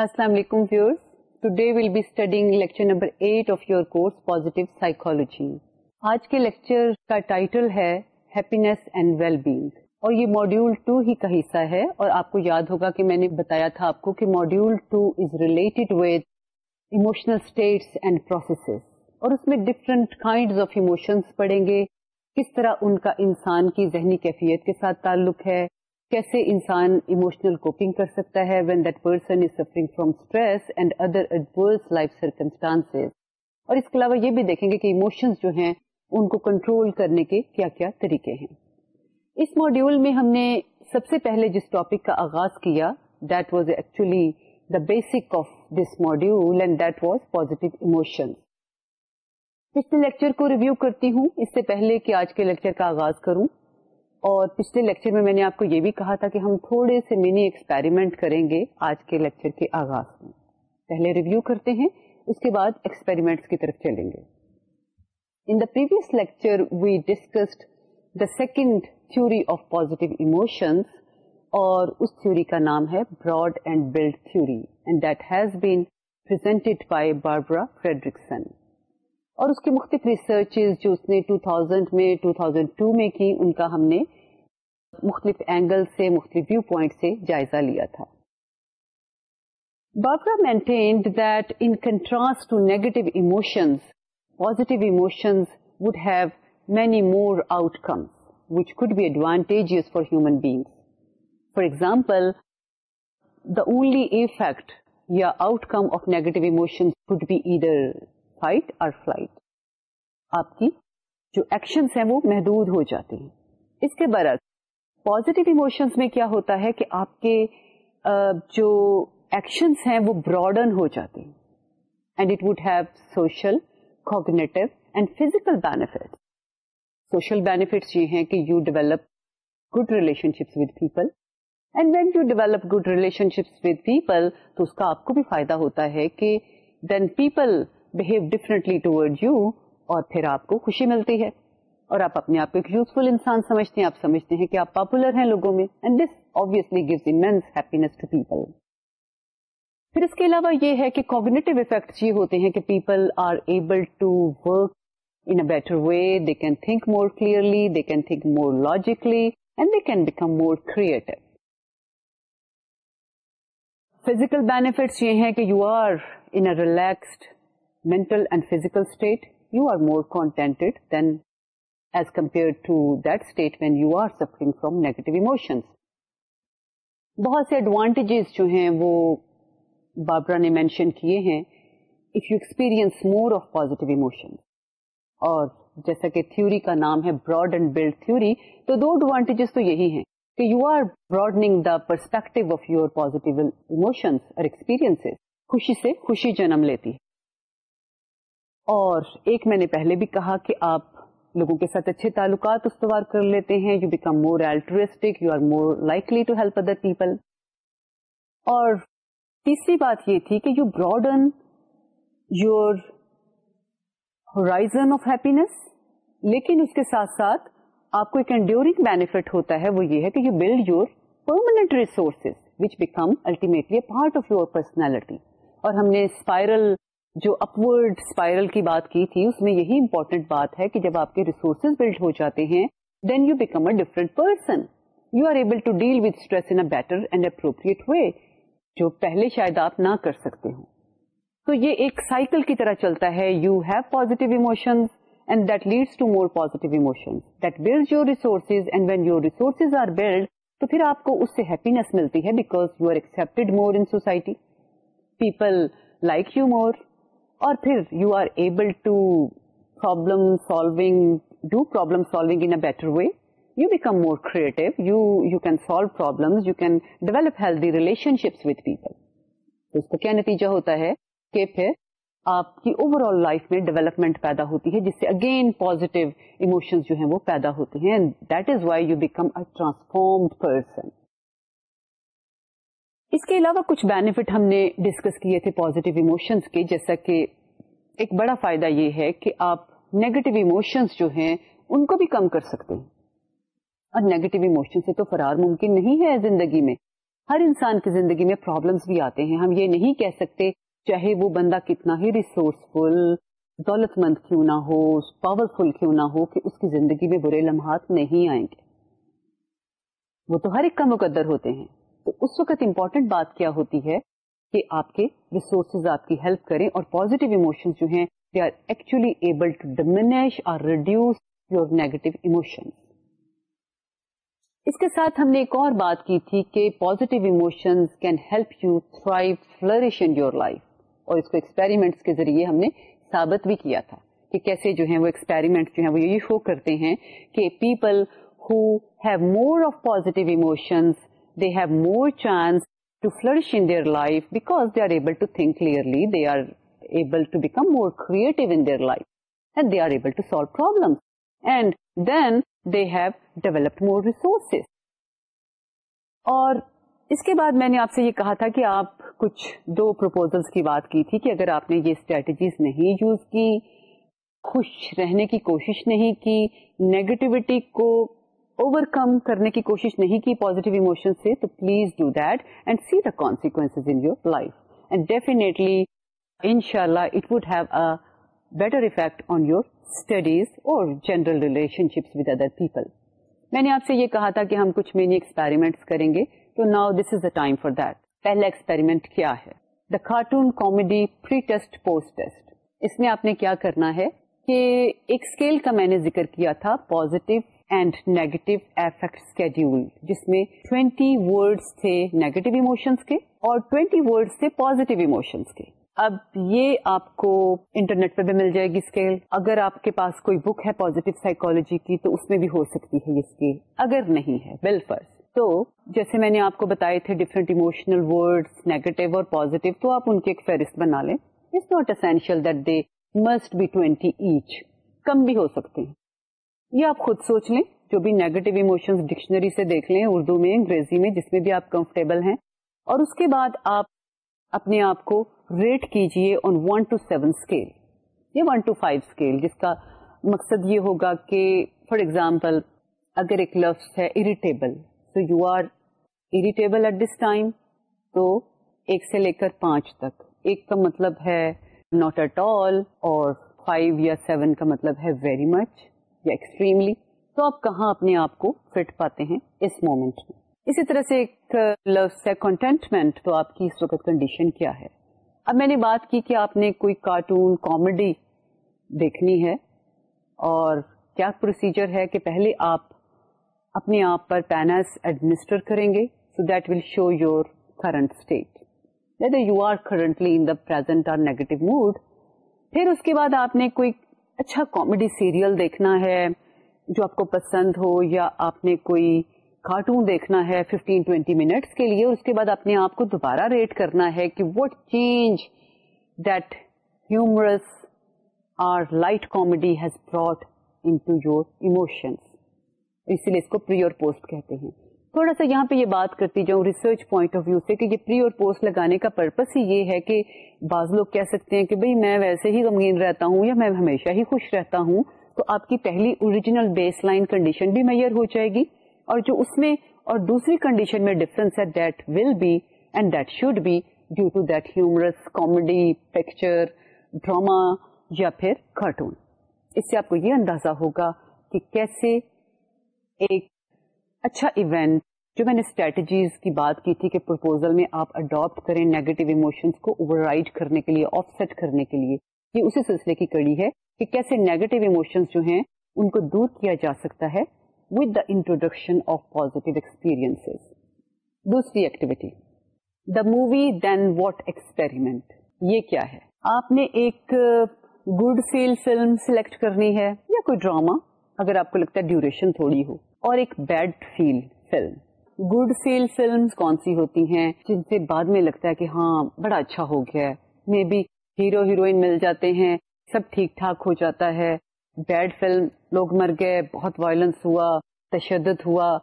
السلام علیکم viewers today will be studying lecture number eight of your course positive psychology آج کے lecture کا ٹائٹل ہے ہیپینس اینڈ ویل بینگ اور یہ ماڈیول ٹو ہی کا حصہ ہے اور آپ کو یاد ہوگا کہ میں نے بتایا تھا آپ کو کہ module two is related with emotional states and processes اور اس میں ڈفرنٹ کائنڈ آف ایموشنس پڑھیں گے. کس طرح ان کا انسان کی ذہنی کیفیت کے ساتھ تعلق ہے. کیسے انسان ایموشنل کوپنگ کر سکتا ہے when that person is suffering from stress and other adverse life circumstances اور اس کے علاوہ یہ بھی دیکھیں گے کہ ایموشنز جو ہیں ان کو کنٹرول کرنے کے کیا کیا طریقے ہیں۔ اس ماڈیول میں ہم نے سب سے پہلے جس ٹاپک کا آغاز کیا that was actually the basic of this module and that was positive emotion پچھلے لیکچر کو ریویو کرتی ہوں۔ اس سے پہلے کہ آج کے لیکچر کا آغاز کروں۔ اور پچھلے لیکچر میں میں نے آپ کو یہ بھی کہا تھا کہ ہم تھوڑے سے منی ایکسپیریمنٹ کریں گے آج کے لیکچر کے آغاز میں۔ پہلے ریویو کرتے ہیں، اس کے بعد ایکسپیریمنٹس کی طرف چلیں گے۔ In the previous lecture we discussed the second theory of positive emotions اور اس تھیوری کا نام ہے broad and build theory and that has been presented by Barbara Fredrickson اور اس کی مختلف ریسرچ جو اس نے 2000 میں 2002 میں کی، ان کا ہم نے مختلف اینگل سے، مختلف ویو پوائنٹ سے جائزہ لیا تھا۔ Barbara maintained that in contrast to negative emotions positive emotions would have many more outcomes which could be advantages for human beings for example the only effect یا outcome of negative emotions could be either fight اور flight. آپ کی جو actions ہیں وہ محدود ہو جاتے ہیں۔ اس کے برعکس پوزیٹو ایموشنس میں کیا ہوتا ہے کہ آپ کے جو ایکشنس ہیں وہ براڈن ہو جاتے ہیں۔ And it would have social, cognitive and physical benefit social benefits یہ ہیں کہ you develop good relationships with people. And when you develop good relationships with people, تو اس کا آپ کو بھی فائدہ ہوتا ہے کہ دین پیپل بہیو ڈفرنٹلی ٹوڈ یو اور پھر آپ کو خوشی ملتی ہے اور آپ اپنے آپ کو ایک یوزفل انسان سمجھتے ہیں، آپ سمجھتے ہیں کہ آپ پاپولر ہیں لوگوں میں and this obviously gives immense happiness to people پھر اس کے علاوہ یہ ہے کہ کوگنیٹو افیکٹس یہ ہوتے ہیں کہ people are able to work in a better way they can think more clearly they can think more logically and they can become more creative physical benefits یہ ہیں کہ you are in relaxed mental and physical state, you are more contented than as compared to that state when you are suffering from negative emotions. بہت سے advantages جو ہیں وہ بابرا نے mention کیے ہیں if you experience more of positive emotion اور جیسا کہ تھیوری کا نام ہے براڈ اینڈ بلڈ تھیوری تو دو ایڈوانٹیجز تو یہی ہیں کہ you are broadening the perspective of your positive emotions اور ایکسپیرئنس خوشی سے خوشی جنم لیتی ہے. اور ایک میں نے پہلے بھی کہا کہ آپ لوگوں کے ساتھ اچھے تعلقات استوار کر لیتے ہیں۔ You become more altruistic you are more likely to help other people اور تیسری بات یہ تھی کہ you broaden your horizon of happiness لیکن اس کے ساتھ ساتھ آپ کو ایک انڈیورنگ بینیفٹ ہوتا ہے، وہ یہ ہے کہ you build your permanent resources which become ultimately part of your personality اور ہم نے اسپائرل جو اپورڈ اسپائرل کی بات کی تھی، اس میں یہی امپورٹنٹ بات ہے کہ جب آپ کے ریسورسز بلڈ ہو جاتے ہیں then you become a different person you are able to deal with stress in better and appropriate way جو پہلے شاید آپ نہ کر سکتے ہوں۔ تو یہ ایک سائیکل کی طرح چلتا ہے۔ You have positive emotions and that leads to more positive emotions that build your resources and when your resources are build تو پھر آپ کو اس سے ہیپینس ملتی ہے because you are accepted more in society people like you more اور پھر you are able to problem solving do problem solving in better way you become more creative you you can solve problem you can develop healthy relationships with people تو اس کا کیا نتیجہ ہوتا ہے کہ پھر آپ کی اوور آل لائف میں ڈیولپمنٹ پیدا ہوتی ہے، جس سے اگین پوزیٹو ایموشنز جو ہیں وہ پیدا ہوتے ہیں. That is why you become a transformed person اس کے علاوہ کچھ بینیفٹ ہم نے ڈسکس کیے تھے پوزیٹو ایموشنس کے، جیسا کہ ایک بڑا فائدہ یہ ہے کہ آپ نیگیٹو ایموشنس جو ہیں، ان کو بھی کم کر سکتے ہیں۔ اور نیگیٹو ایموشن سے تو فرار ممکن نہیں ہے زندگی میں۔ ہر انسان کی زندگی میں پرابلمس بھی آتے ہیں۔ ہم یہ نہیں کہہ سکتے، چاہے وہ بندہ کتنا ہی ریسورسفل دولت مند کیوں نہ ہو پاورفل کیوں نہ ہو، کہ اس کی زندگی میں برے لمحات نہیں آئیں گے۔ وہ تو ہر ایک کا مقدر ہوتے ہیں۔ تو اس وقت امپورٹنٹ بات کیا ہوتی ہے کہ آپ کے ریسورسز آپ کی ہیلپ کریں اور پوزیٹو ایموشنز جو ہیں they are actually able to diminish اور ریڈیوس یور نیگیٹو ایموشنز اس کے ساتھ ہم نے ایک اور بات کی تھی کہ positive emotions can help you thrive flourish in your life اور اس کو ایکسپیریمنٹس کے ذریعے ہم نے ثابت بھی کیا تھا کہ کیسے جو ہیں وہ ایکسپیریمنٹ جو ہیں وہ یہ شو کرتے ہیں کہ people who have more of positive emotions they have more chance to flourish in their life because they are able to think clearly they are able to become more creative in their life and they are able to solve problem and then they have developed more resources اور اس کے بعد میں نے آپ سے یہ کہا تھا کہ آپ کچھ دو پروپوزلس کی بات کی تھی کہ اگر آپ نے یہ اسٹریٹجیز نہیں یوز کی، خوش رہنے کی کوشش نہیں کی نیگیٹیوٹی کو اوور کم کرنے کی کوشش نہیں کی پوزیٹو ایموشن سے، تو please do that and see the consequence in your life and definitely ان شاء اللہ it would have a better effect on your studies اور general relationships with other people میں نے آپ سے یہ کہا تھا کہ ہم کچھ مینی ایکسپیریمنٹس کریں گے، تو now this is the time for that پہلا ایکسپیریمنٹ کیا ہے؟ The cartoon comedy pre test post test اس میں آپ نے کیا کرنا ہے کہ ایک اسکیل کا میں نے ذکر کیا تھا positive and negative effect schedule جس میں ٹوینٹی ورڈس تھے نیگیٹو ایموشنس کے اور ٹوینٹی ورڈس تھے پوزیٹو ایموشنس کے۔ اب یہ آپ کو انٹرنیٹ پہ بھی مل جائے گی اسکیل اگر آپ کے پاس کوئی بک ہے پوزیٹو سائیکولوجی کی، تو اس میں بھی ہو سکتی ہے یہ اسکیل اگر نہیں ہے بل فرسٹ تو جیسے میں نے آپ کو بتائے تھے ڈفرینٹ ایموشنل ورڈ نیگیٹو اور پوزیٹو تو آپ ان کی ایک فہرست بنا لیں۔ It's not essential that they must be twenty each کم بھی ہو سکتے ہیں۔ یہ آپ خود سوچ لیں، جو بھی نیگیٹو ایموشن ڈکشنری سے دیکھ لیں، اردو میں، انگریزی میں، جس میں بھی آپ کمفرٹیبل ہیں۔ اور اس کے بعد آپ اپنے آپ کو ریٹ کیجیے on one to seven scale یا ون ٹو فائیو اسکیل جس کا مقصد یہ ہوگا کہ فار ایگزامپل اگر ایک لفظ ہے irritable so you are irritable at this time تو ایک سے لے کر پانچ تک۔ ایک کا مطلب ہے ناٹ ایٹ آل اور فائیو یا سیون کا مطلب ہے ویری مچ یا ایکسٹریملی تو آپ کہاں اپنے آپ کو فٹ پاتے ہیں اس مومنٹ میں؟ اسی طرح سے ایک لفظ ہے کنٹینٹمنٹ تو آپ کی اس وقت کنڈیشن کیا ہے؟ اب میں نے بات کی کہ آپ نے کوئی کارٹون کامیڈی دیکھنی ہے اور کیا پروسیجر ہے کہ پہلے آپ اپنے آپ پر پینس ایڈمنسٹر کریں گے so that will show your current state whether you are currently in the present or negative mood پھر اس کے بعد آپ نے کوئی اچھا کامیڈی سیریل دیکھنا ہے جو آپ کو پسند ہو یا آپ نے کوئی کارٹون دیکھنا ہے 15-20 منٹس کے لیے اس کے بعد اپنے آپ کو دوبارہ ریٹ کرنا ہے کہ what change that humorous or light comedy has brought into your emotions اسی لیے اس کو پری اور پوسٹ کہتے ہیں۔ تھوڑا سا یہاں پہ یہ بات کرتی جاؤں ریسرچ پوائنٹ آف ویو سے کہ یہ پری اور پوسٹ لگانے کا پرپز ہی یہ ہے کہ بعض لوگ کہہ سکتے ہیں کہ بھئی میں ویسے ہی غمگین رہتا ہوں یا میں ہمیشہ ہی خوش رہتا ہوں، تو آپ کی پہلی اوریجنل بیس لائن کنڈیشن بھی میئر ہو جائے گی اور جو اس میں اور دوسری کنڈیشن میں ڈفرنس ہے that will be and that should be due to that humorous comedy picture drama یا پھر کارٹون اس سے آپ کو یہ اندازہ ہوگا کہ کیسے ایک اچھا ایونٹ جو میں نے اسٹریٹجیز کی بات کی تھی کہ پرپوزل میں آپ اڈاپٹ کریں نیگیٹو ایموشنس کو اوور رائڈ کرنے کے لیے آف سیٹ کرنے کے لیے، یہ اسی سلسلے کی کڑی ہے کہ کیسے نیگیٹو ایموشنس جو ہیں ان کو دور کیا جا سکتا ہے with the introduction of positive experience دوسری activity the movie then what experiment یہ کیا ہے؟ آپ نے ایک گڈ فیل فلم سلیکٹ کرنی ہے یا کوئی ڈراما اگر آپ کو لگتا ہے ڈیوریشن تھوڑی ہو. اور ایک bad feel film. Good feel film کون سی ہوتی ہیں جن سے بعد میں لگتا ہے کہ ہاں بڑا اچھا ہو گیا ہے۔ مے بی ہیرو ہیروئن مل جاتے ہیں، سب ٹھیک ٹھاک ہو جاتا ہے۔ بیڈ فلم، لوگ مر گئے، بہت وائلنس ہوا، تشدد ہوا،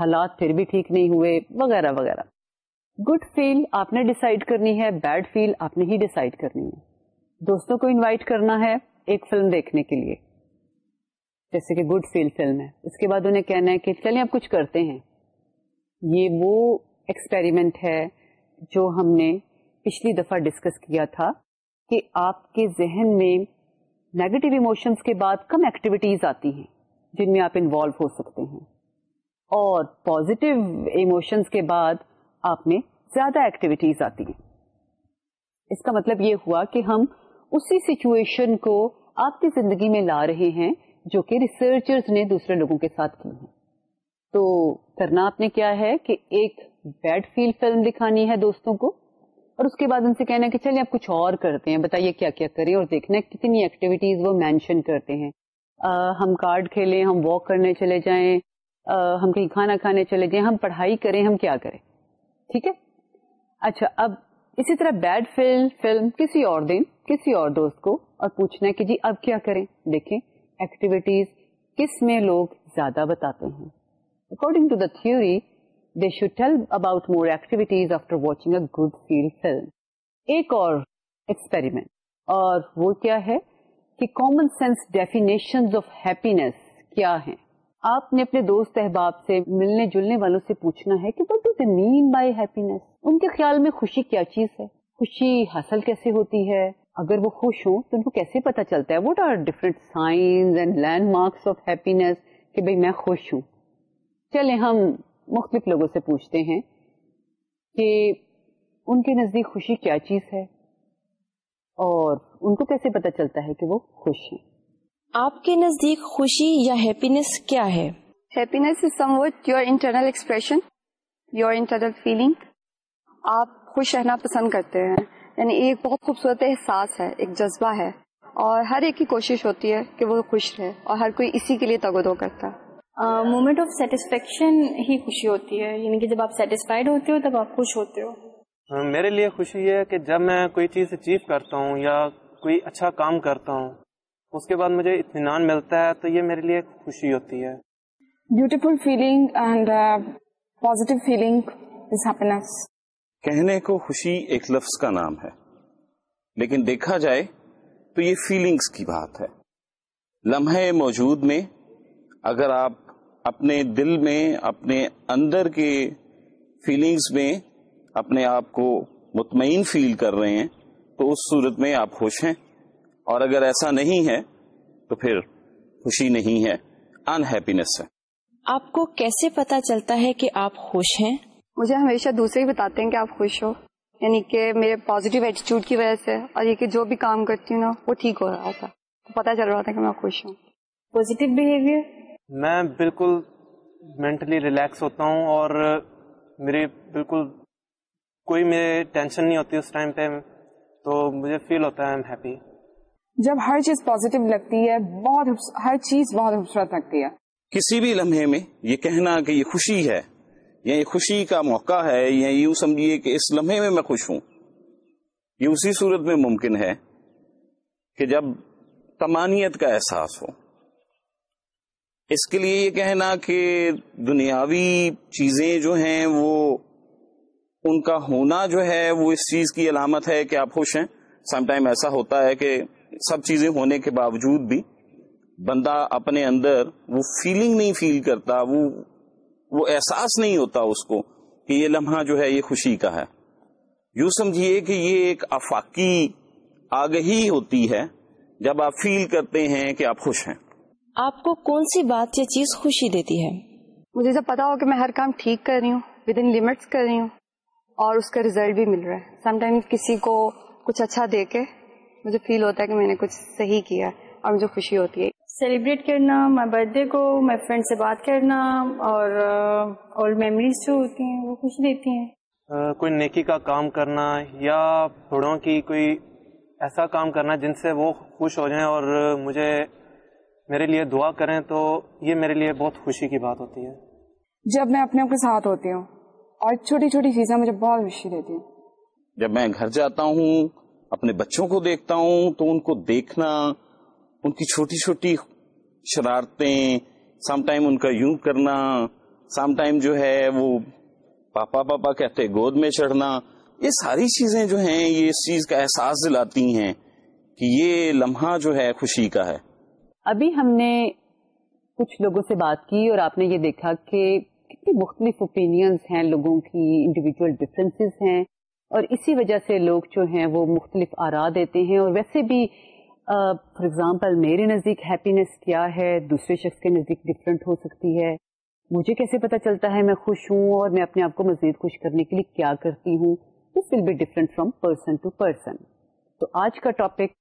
حالات پھر بھی ٹھیک نہیں ہوئے، وغیرہ وغیرہ۔ گڈ فیل آپ نے ڈسائڈ کرنی ہے، بیڈ فیل آپ نے ہی ڈسائڈ کرنی ہے۔ دوستوں کو انوائٹ کرنا ہے ایک فلم دیکھنے کے لیے۔ جیسے کہ گڈ فیل فلم ہے۔ اس کے بعد انہیں کہنا ہے کہ چلیں اب کچھ کرتے ہیں۔ یہ وہ ایکسپیریمنٹ ہے جو ہم نے پچھلی دفعہ ڈسکس کیا تھا کہ آپ کے ذہن میں نیگیٹو ایموشنس کے بعد کم ایکٹیویٹیز آتی ہیں جن میں آپ انوالو ہو سکتے ہیں۔ اور پازیٹیو ایموشنس کے بعد آپ میں زیادہ ایکٹیویٹیز آتی ہیں۔ اس کا مطلب یہ ہوا کہ ہم اسی سچویشن کو آپ کی زندگی میں لا رہے ہیں جو کہ ریسرچرز نے دوسرے لوگوں کے ساتھ کی ہیں۔ تو کرنا آپ نے کیا ہے کہ ایک بیڈ فیل فلم دکھانی ہے دوستوں کو اور اس کے بعد ان سے کہنا ہے کہ چلیے آپ کچھ اور کرتے ہیں، بتائیے کیا کیا کریں اور دیکھنا ہے کتنی ایکٹیویٹیز وہ مینشن کرتے ہیں۔ ہم کارڈ کھیلیں، ہم واک کرنے چلے جائیں ہم کہیں کھانا کھانے چلے جائیں، ہم پڑھائی کریں، ہم کیا کریں؟ ٹھیک ہے؟ اچھا اب اسی طرح بیڈ فلم فلم کسی اور دن، کسی اور دوست کو اور پوچھنا ہے کہ جی اب کیا کریں؟ دیکھیں۔ ایکٹیویٹیز کس میں لوگ زیادہ بتاتے ہیں۔ According to the theory they should tell about more activities after watching a good feel film ایک اور ایکسپیریمنٹ اور وہ کیا ہے کہ common sense definition of happiness کیا ہے آپ نے اپنے دوست احباب سے ملنے جلنے والوں سے پوچھنا ہے کہ what do they mean by happiness ان کے خیال میں خوشی کیا چیز ہے؟ خوشی حاصل کیسے ہوتی ہے؟ اگر وہ خوش ہوں تو ان کو کیسے پتا چلتا ہے؟ What are different signs and landmarks of happiness کہ بھائی میں خوش ہوں؟ چلے ہم مختلف لوگوں سے پوچھتے ہیں کہ ان کے نزدیک خوشی کیا چیز ہے؟ اور ان کو کیسے پتا چلتا ہے کہ وہ خوش ہیں؟ آپ کے نزدیک خوشی یا ہیپینس کیا ہے؟ Happiness is somewhat your internal expression your internal feeling آپ خوش رہنا پسند کرتے ہیں۔ یعنی ایک بہت خوبصورت احساس ہے ایک جذبہ ہے۔ اور ہر ایک کی کوشش ہوتی ہے کہ وہ خوش رہے اور ہر کوئی اسی کے لیے تگو دو کرتا۔ ہے مومنٹ آف سیٹسفیکشن ہی خوشی ہوتی ہے۔ یعنی کہ جب آپ سیٹسفائڈ ہوتے ہو تب آپ خوش ہوتے ہو۔ میرے لیے خوشی یہ ہے کہ جب میں کوئی چیز اچیو کرتا ہوں یا کوئی اچھا کام کرتا ہوں اس کے بعد مجھے اطمینان ملتا ہے تو یہ میرے لیے خوشی ہوتی ہے۔ Beautiful feeling and positive feeling is happiness کہنے کو خوشی ایک لفظ کا نام ہے۔ لیکن دیکھا جائے تو یہ فیلنگز کی بات ہے۔ لمحے موجود میں اگر آپ اپنے دل میں، اپنے اندر کے فیلنگز میں اپنے آپ کو مطمئن فیل کر رہے ہیں، تو اس صورت میں آپ خوش ہیں۔ اور اگر ایسا نہیں ہے تو پھر خوشی نہیں ہے انہیپینس ہے۔ آپ کو کیسے پتا چلتا ہے کہ آپ خوش ہیں؟ مجھے ہمیشہ دوسرے ہی بتاتے ہیں کہ آپ خوش ہو۔ یعنی کہ میرے پازیٹیو ایٹیچیوڈ کی وجہ سے اور یہ کہ جو بھی کام کرتی ہوں نا وہ ٹھیک ہو رہا تھا۔ پتا چل رہا تھا کہ میں خوش ہوں۔ پازیٹیو بہیویئر میں بالکل مینٹلی ریلیکس ہوتا ہوں اور میری بالکل کوئی میرے ٹینشن نہیں ہوتی اس ٹائم پہ۔ تو مجھے فیل ہوتا ہے ہیپی جب ہر چیز پازیٹیو لگتی ہے بہت ہر چیز بہت خوبصورت لگتی ہے۔ کسی بھی لمحے میں یہ کہنا کہ یہ خوشی ہے یہ خوشی کا موقع ہے یا یوں سمجھیے کہ اس لمحے میں میں خوش ہوں۔ یہ اسی صورت میں ممکن ہے کہ جب تمانیت کا احساس ہو۔ اس کے لیے یہ کہنا کہ دنیاوی چیزیں جو ہیں، وہ ان کا ہونا جو ہے، وہ اس چیز کی علامت ہے کہ آپ خوش ہیں۔ سم ٹائم ایسا ہوتا ہے کہ سب چیزیں ہونے کے باوجود بھی بندہ اپنے اندر وہ فیلنگ نہیں فیل کرتا، وہ وہ احساس نہیں ہوتا اس کو کہ یہ لمحہ جو ہے یہ خوشی کا ہے۔ یوں سمجھیے کہ یہ ایک افاقی آگہی ہوتی ہے جب آپ فیل کرتے ہیں کہ آپ خوش ہیں۔ آپ کو کون سی بات یا چیز خوشی دیتی ہے؟ مجھے جب پتا ہو کہ میں ہر کام ٹھیک کر رہی ہوں ود ان لمٹس کر رہی ہوں اور اس کا ریزلٹ بھی مل رہا ہے۔ سم ٹائم کسی کو کچھ اچھا دے کے مجھے فیل ہوتا ہے کہ میں نے کچھ صحیح کیا اور مجھے خوشی ہوتی ہے۔ سیلیبریٹ کرنا مائی برتھ ڈے کو مائی فرینڈ سے بات کرنا اور اولڈ uh, میموریز جو ہوتی ہیں وہ خوشی دیتی ہیں۔ کوئی نیکی کا کام کرنا یا بڑوں کی کوئی ایسا کام کرنا جن سے وہ خوش ہو جائیں اور مجھے میرے لیے دعا کریں تو یہ میرے لیے بہت خوشی کی بات ہوتی ہے۔ جب میں اپنے آپ کے ساتھ ہوتی ہوں اور چھوٹی چھوٹی چیزیں مجھے بہت خوشی دیتی ہیں۔ جب میں گھر جاتا ہوں اپنے بچوں کو دیکھتا ہوں تو ان کو دیکھنا ان کی چھوٹی چھوٹی شرارتیں سم ٹائم ان کا یوں کرنا سم ٹائم جو ہے وہ پاپا پاپا کہتے گود میں چڑھنا، یہ ساری چیزیں جو ہیں یہ اس چیز کا احساس دلاتی ہیں کہ یہ لمحہ جو ہے خوشی کا ہے۔ ابھی ہم نے کچھ لوگوں سے بات کی اور آپ نے یہ دیکھا کہ کتنی مختلف اوپینینس ہیں لوگوں کی انڈیویجل ڈفرینسز ہیں اور اسی وجہ سے لوگ جو ہیں وہ مختلف آرا دیتے ہیں اور ویسے بھی فار ایگزامپل میرے نزدیک ہیپینس کیا ہے، دوسرے شخص کے نزدیک ڈفرینٹ ہو سکتی ہے۔ مجھے کیسے پتا چلتا ہے میں خوش ہوں اور میں اپنے آپ کو مزید خوش کرنے کے لیے کیا کرتی ہوں؟ This will be different from person to person تو آج کا ٹاپک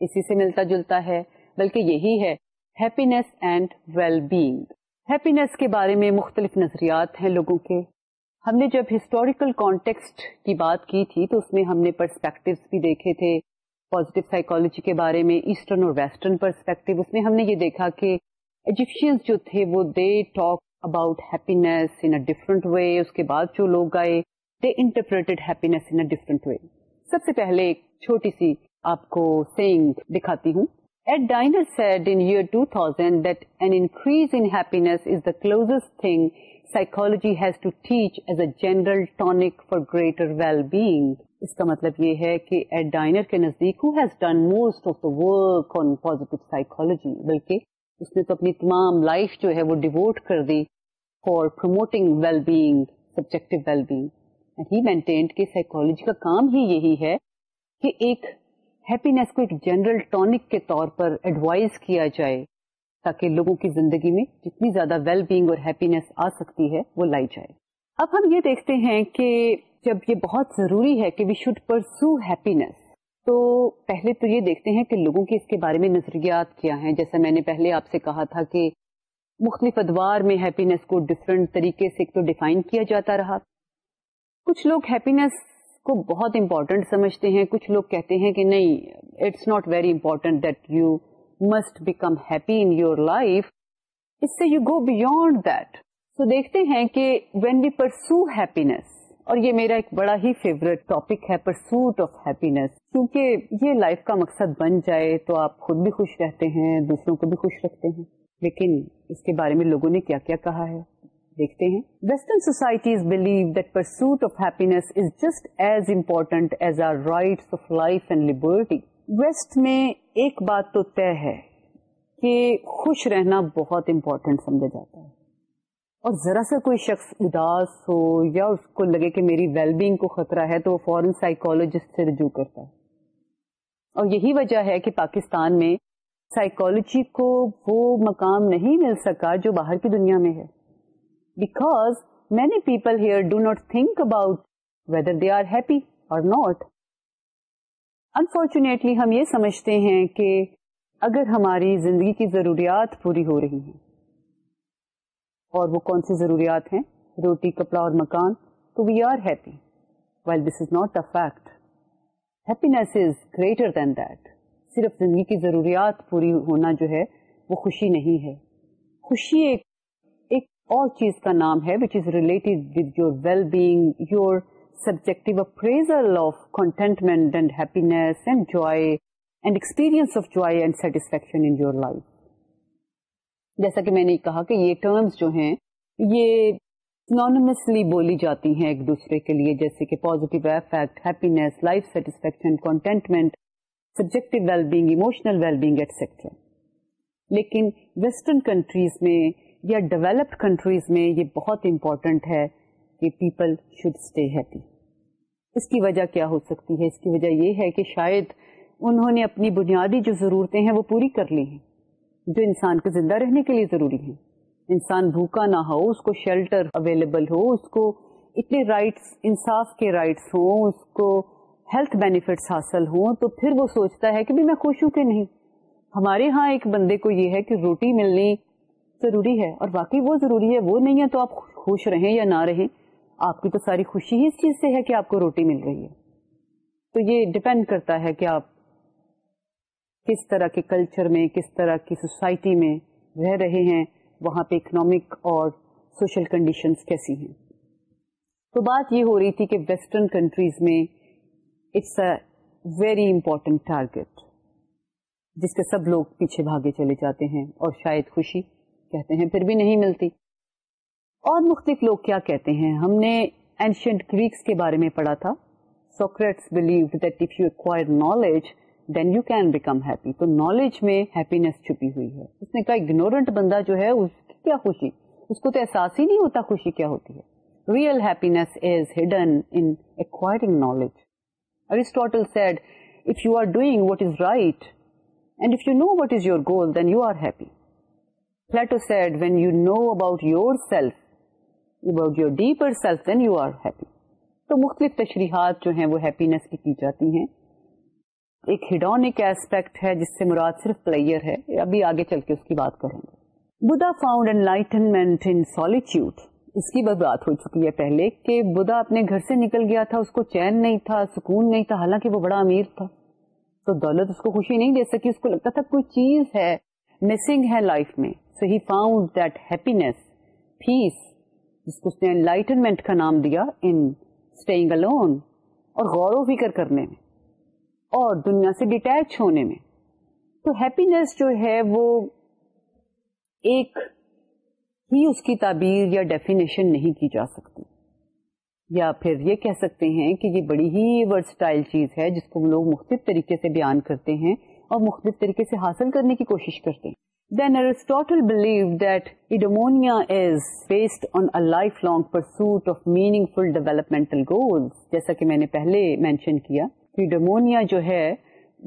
اسی سے ملتا جلتا ہے، بلکہ یہی ہے happiness and well being happiness کے بارے میں مختلف نظریات ہیں لوگوں کے۔ ہم نے جب ہسٹوریکل کانٹیکسٹ کی بات کی تھی تو اس میں ہم نے پرسپیکٹو بھی دیکھے تھے۔ پازیٹیو سائیکولوجی کے بارے میں ایسٹرن اور ویسٹرن پرسپیکٹو اس میں ہم نے یہ دیکھا کہ ایجپشینس جو تھے، وہ they talk about happiness in different way اس کے بعد جو لوگ آئے they interpreted happiness in different way سب سے پہلے ایک چھوٹی سی آپ کو سینگ دکھاتی ہوں۔ Ed Diener said in year 2000 that an increase in happiness is the closest thing psychology has to teach as a general tonic for greater wellbeing اس کا مطلب یہ ہے کہ ایٹ ڈائنر کے نزدیک ہو has done most of the work on positive psychology بلکہ اس نے تو اپنی تمام لائف جو ہے وہ ڈیوٹ کر دی for promoting wellbeing subjective wellbeing he maintained کہ سائیکولوجی کا کام ہی یہی ہے کہ ایک ہیپینس کو ایک جنرل ٹونک کے طور پر ایڈوائز کیا جائے تاکہ لوگوں کی زندگی میں جتنی زیادہ ویل بینگ اور ہیپینس آ سکتی ہے وہ لائی جائے۔ اب ہم یہ دیکھتے ہیں کہ جب یہ بہت ضروری ہے کہ وی شوڈ پرسو ہیپینس تو پہلے تو یہ دیکھتے ہیں کہ لوگوں کے اس کے بارے میں نظریات کیا ہیں؟ جیسا میں نے پہلے آپ سے کہا تھا کہ مختلف ادوار میں ہیپینس کو ڈفرینٹ طریقے سے ایک تو ڈیفائن کیا جاتا رہا۔ کچھ لوگ ہیپینس کو بہت امپورٹنٹ سمجھتے ہیں، کچھ لوگ کہتے ہیں کہ نہیں it's not very important that you must become happy in your life اس سے یو گو بیونڈ دیٹ تو دیکھتے ہیں کہ وین وی پرسو ہیپینس اور یہ میرا ایک بڑا ہی فیوریٹ ٹاپک ہے پرسوٹ آف ہیپینس کیونکہ یہ لائف کا مقصد بن جائے تو آپ خود بھی خوش رہتے ہیں، دوسروں کو بھی خوش رکھتے ہیں. لیکن اس کے بارے میں لوگوں نے کیا کیا کہا ہے؟ دیکھتے ہیں. Western societies believe that pursuit of happiness is just as important as our rights of life and liberty west میں ایک بات تو طے ہے کہ خوش رہنا بہت امپورٹنٹ سمجھا جاتا ہے. اور ذرا سا کوئی شخص اداس ہو یا اس کو لگے کہ میری ویل بینگ کو خطرہ ہے تو وہ فورن سائیکولوجسٹ سے رجوع کرتا ہے۔ اور یہی وجہ ہے کہ پاکستان میں سائیکولوجی کو وہ مقام نہیں مل سکا جو باہر کی دنیا میں ہے۔ Because many people here do not think about whether they are happy اور ناٹ انفارچونیٹلی ہم یہ سمجھتے ہیں کہ اگر ہماری زندگی کی ضروریات پوری ہو رہی ہیں اور وہ کون سی ضروریات ہیں؟ روٹی، کپڑا اور مکان۔ تو we are happy well this is not a fact happiness is greater than that صرف زندگی کی ضروریات پوری ہونا جو ہے، وہ خوشی نہیں ہے۔ خوشی ایک ایک اور چیز کا نام ہے which is related with your wellbeing your subjective appraisal of contentment and happiness and joy and experience of joy and satisfaction in your life جیسا کہ میں نے کہا کہ یہ ٹرمز جو ہیں، یہ نانسلی بولی جاتی ہیں ایک دوسرے کے لیے، جیسے کہ positive affect happiness life satisfaction contentment subjective wellbeing emotional wellbeing etcetera لیکن ویسٹرن کنٹریز میں یا ڈیولپڈ کنٹریز میں یہ بہت امپورٹنٹ ہے کہ پیپل شوڈ اسٹے ہیپی اس کی وجہ کیا ہو سکتی ہے؟ اس کی وجہ یہ ہے کہ شاید انہوں نے اپنی بنیادی جو ضرورتیں ہیں وہ پوری کر لی ہیں۔ جو انسان کو زندہ رہنے کے لیے ضروری ہے۔ انسان بھوکا نہ ہو، اس کو شیلٹر اویلیبل ہو، اس کو اتنے رائٹس انصاف کے رائٹس ہوں، اس کو ہیلتھ بینیفٹس حاصل ہوں، تو پھر وہ سوچتا ہے کہ بھی میں خوش ہوں کہ نہیں۔ ہمارے ہاں ایک بندے کو یہ ہے کہ روٹی ملنی ضروری ہے، اور باقی وہ ضروری ہے، وہ نہیں ہے تو آپ خوش رہیں یا نہ رہیں۔ آپ کی تو ساری خوشی ہی اس چیز سے ہے کہ آپ کو روٹی مل رہی ہے۔ تو یہ ڈپینڈ کرتا ہے کہ آپ کس طرح کے کلچر میں، کس طرح کی سوسائٹی میں رہ رہے ہیں، وہاں پہ اکنامک اور سوشل کنڈیشنز کیسی ہیں؟ تو بات یہ ہو رہی تھی کہ ویسٹرن کنٹریز میں it's a very important target جس کے سب لوگ پیچھے بھاگے چلے جاتے ہیں اور شاید خوشی کہتے ہیں، پھر بھی نہیں ملتی۔ اور مختلف لوگ کیا کہتے ہیں؟ ہم نے اینشنٹ گریکس کے بارے میں پڑھا تھا۔ Socrates believe that if you acquire knowledge then you can become happy تو نالج میں ہیپینس چھپی ہوئی ہے۔ اس نے کہا اگنورنٹ بندہ جو ہے اس کی کیا خوشی؟ اس کو تو احساس ہی نہیں ہوتا خوشی کیا ہوتی ہے۔ Real happiness is hidden in acquiring knowledge Aristotle said if you are doing what is right and if you know what is your goal then you are happy Plato said, when you know about yourself, about your deeper self, then you are happy. تو مختلف تشریحات جو ہیں وہ happiness کی کی جاتی ہیں۔ ایک ہڈونک ایسپیکٹ ہے جس سے مراد صرف پلیئر ہے۔ ابھی آگے چل کے اس کی بات کریں گے بدا found enlightenment in solitude اس کی بات ہو چکی ہے پہلے کہ بدا اپنے گھر سے نکل گیا تھا، اس کو چین نہیں تھا، سکون نہیں تھا، حالانکہ وہ بڑا امیر تھا۔ تو دولت اس کو خوشی نہیں دے سکی، اس کو لگتا تھا کوئی چیز ہے مسنگ ہے لائف میں۔ So he found that happiness peace جس کو اس نے لائٹنمنٹ کا نام دیا ان اسٹیئنگ الون اور غور و فکر کرنے میں۔ اور دنیا سے ڈیٹیچ ہونے میں۔ تو ہیپینس جو ہے وہ ایک ہی اس کی تعبیر یا ڈیفینیشن نہیں کی جا سکتی۔ یا پھر یہ کہہ سکتے ہیں کہ یہ بڑی ہی ورسٹائل چیز ہے جس کو لوگ مختلف طریقے سے بیان کرتے ہیں اور مختلف طریقے سے حاصل کرنے کی کوشش کرتے ہیں۔ Then Aristotle believe that eudaimonia is based on a lifelong pursuit of meaningful developmental goals جیسا کہ میں نے پہلے مینشن کیا۔ کہ جو ہے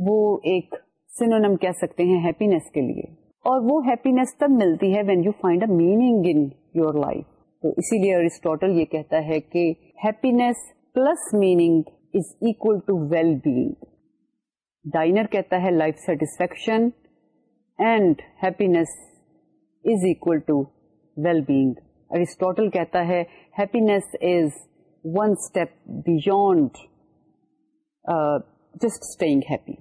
وہ ایک سینونم کہہ سکتے ہیں ہیپینس کے لیے۔ اور وہ ہیپینس تب ملتی ہے when you find a meaning in your life تو اسی لیے ارسٹوٹل یہ کہتا ہے کہ happiness plus meaning is equal to wellbeing Diener کہتا ہے life satisfaction and happiness is equal to wellbeing Aristotle کہتا ہے happiness is one step beyond just staying happy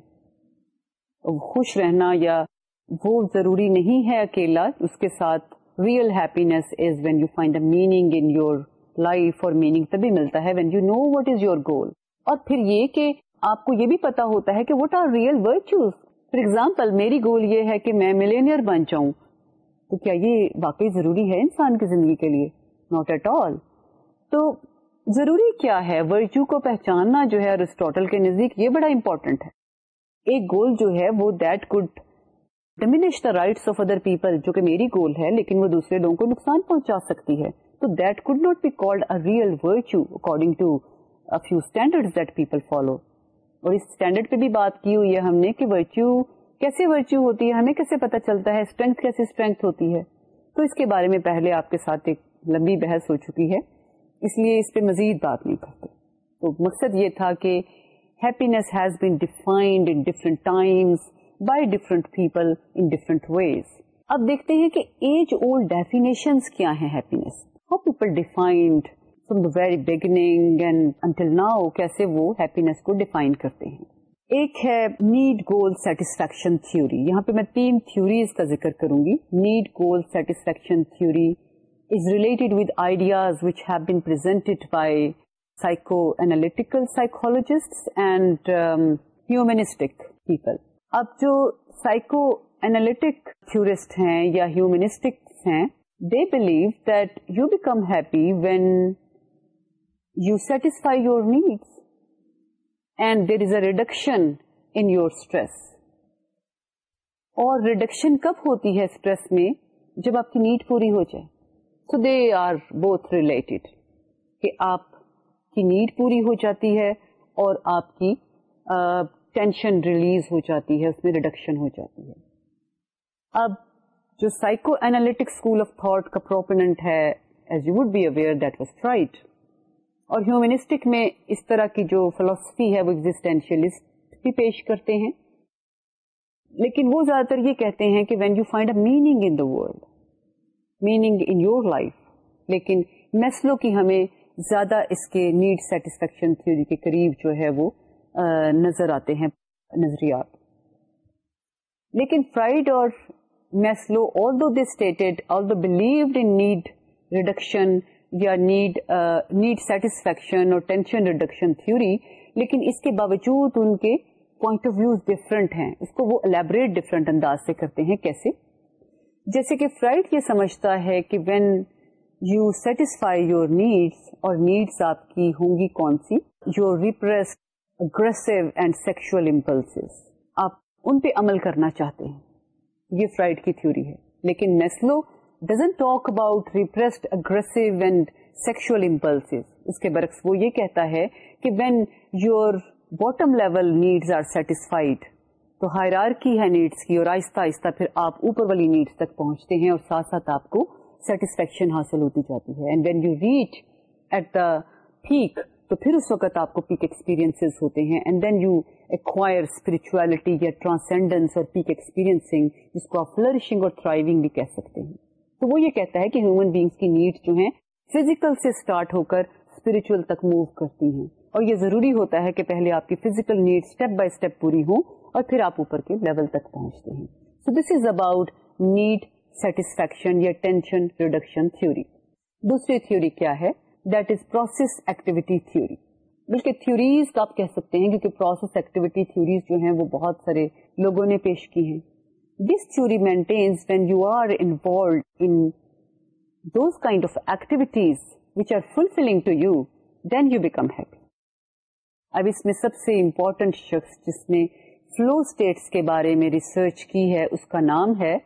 خوش رہنا یا وہ ضروری نہیں ہے اکیلا، اس کے ساتھ real happiness is when you find a meaning in your life اور میننگ تبھی ملتا ہے when you know what is your goal اور پھر یہ کہ آپ کو یہ بھی پتا ہوتا ہے کہ what are real virtues for example میری گول یہ ہے کہ میں ملینئر بن جاؤں. تو کیا یہ واقعی ضروری ہے انسان کی زندگی کے لیے؟ ناٹ ایٹ آل تو ضروری کیا ہے؟ ورچو کو پہچاننا جو ہے ارسٹوٹل کے نزدیک یہ بڑا امپورٹنٹ ہے۔ ایک گول جو ہے وہ that could diminish the rights of other people جو کہ میری گول ہے، لیکن وہ دوسرے لوگوں کو نقصان پہنچا سکتی ہے۔ تو that could not be called a real virtue according to few standard that people follow اور اس اسٹینڈرڈ پہ بھی بات کی ہوئی ہے ہم نے کہ ورچو کیسے ورچو ہوتی ہے، ہمیں کیسے پتا چلتا ہے اسٹرینتھ کیسے اسٹرینتھ ہوتی ہے۔ تو اس کے بارے میں پہلے آپ کے ساتھ ایک لمبی بحث ہو چکی ہے۔ اس لیے اس پہ مزید بات نہیں کرتے۔ تو مقصد یہ تھا کہ happiness has been defined in different times by different people in different ways اب دیکھتے ہیں کہ ایج اولڈ ڈیفینیشن کیا ہے happiness how people defined from the very beginning and until now کیسے وہ ہیپینس کو ڈیفائن کرتے ہیں۔ ایک ہے نیڈ گول سیٹسفیکشن تھیوری یہاں پہ میں تین تھیوریز کا ذکر کروں گی۔ Need goal satisfaction theory is related with ideas which have been presented by psychoanalytical psychologist and humanistic people اب جو سائیکو اینالیٹک تھورسٹ ہیں یا ہیومنسٹک ہیں they believe that you become happy when you satisfy your needs and there is a reduction in your stress. اور reduction کب ہوتی ہے stress میں؟ جب آپ کی نیڈ پوری ہو جائے۔ So they are both related کہ آپ کی نیڈ پوری ہو جاتی ہے اور آپ کی ٹینشن ریلیز ہو جاتی ہے، اس میں ریڈکشن ہو جاتی ہے۔ اب جو psychoanalytic school of thought کا پروپنٹ ہے، as you would be aware, that was Freud اور ہیومنسٹک میں اس طرح کی جو فلسفی ہے، وہ ایگزٹینشیلسٹ بھی پیش کرتے ہیں۔ لیکن وہ زیادہ تر یہ کہتے ہیں کہ when you find a meaning in the world meaning in your life لیکن میسلو کی ہمیں زیادہ اس کے نیڈ سیٹسفیکشن تھیوری کے قریب جو ہے وہ نظر آتے ہیں، نظریات۔ لیکن فرائڈ اور Maslow although they stated although believed in need reduction یا نیڈ نیڈ سیٹسفیکشن اور ٹینشن ریڈکشن تھیوری لیکن اس کے باوجود ان کے پوائنٹ آف ویوز ڈفرنٹ ہیں۔ اس کو وہ الیبریٹ ڈفرنٹ انداز سے کرتے ہیں، کیسے؟ جیسے کہ فرائڈ یہ سمجھتا ہے کہ when you satisfy your needs اور نیڈس آپ کی ہوں گی کون سی? Your repress aggressive and sexual impulse آپ ان پہ عمل کرنا چاہتے ہیں. یہ فرائڈ کی تھیوری ہے. لیکن Maslow doesn't talk about repressed aggressive and sexual impulse اس کے برعکس وہ یہ کہتا ہے کہ when your bottom level needs are satisfied تو ہائر کی ہے نیڈس کی اور آہستہ آہستہ پھر آپ اوپر والی نیڈس تک پہنچتے ہیں اور ساتھ ساتھ آپ کو سیٹسفیکشن حاصل ہوتی جاتی ہے. And when you reach at the peak تو پھر اس وقت آپ کو پیک ایکسپیرینس ہوتے ہیں. And then you acquire spirituality یا ٹرانسینڈنس اور پیک ایکسپیرینسنگ جس کو آپ فلرشنگ اور تھرائیونگ بھی کہہ سکتے ہیں. تو وہ یہ کہتا ہے کہ ہیومن بینگس کی نیڈس جو ہیں فزیکل سے اسٹارٹ ہو کر اسپرچل تک موو کرتی ہیں. اور یہ ضروری ہوتا ہے کہ پہلے آپ کی physical need step by step پوری ہو اور پھر آپ اوپر کے لیول تک پہنچتے ہیں۔ So this is about need satisfaction یا ٹینشن ریڈکشن تھیوری دوسری تھیوری کیا ہے؟ That is process activity theory بلکہ تھیوریز آپ کہہ سکتے ہیں کیونکہ پروسیس ایکٹیویٹی تھیوریز جو ہیں وہ بہت سارے لوگوں نے پیش کی ہیں۔ This theory maintains when you are involved in those kind of activities which are fulfilling to you then you become happy اب اس میں سب سے امپورٹنٹ شخص جس نے فلو اسٹیٹس کے بارے میں ریسرچ کی ہے، اس کا نام ہے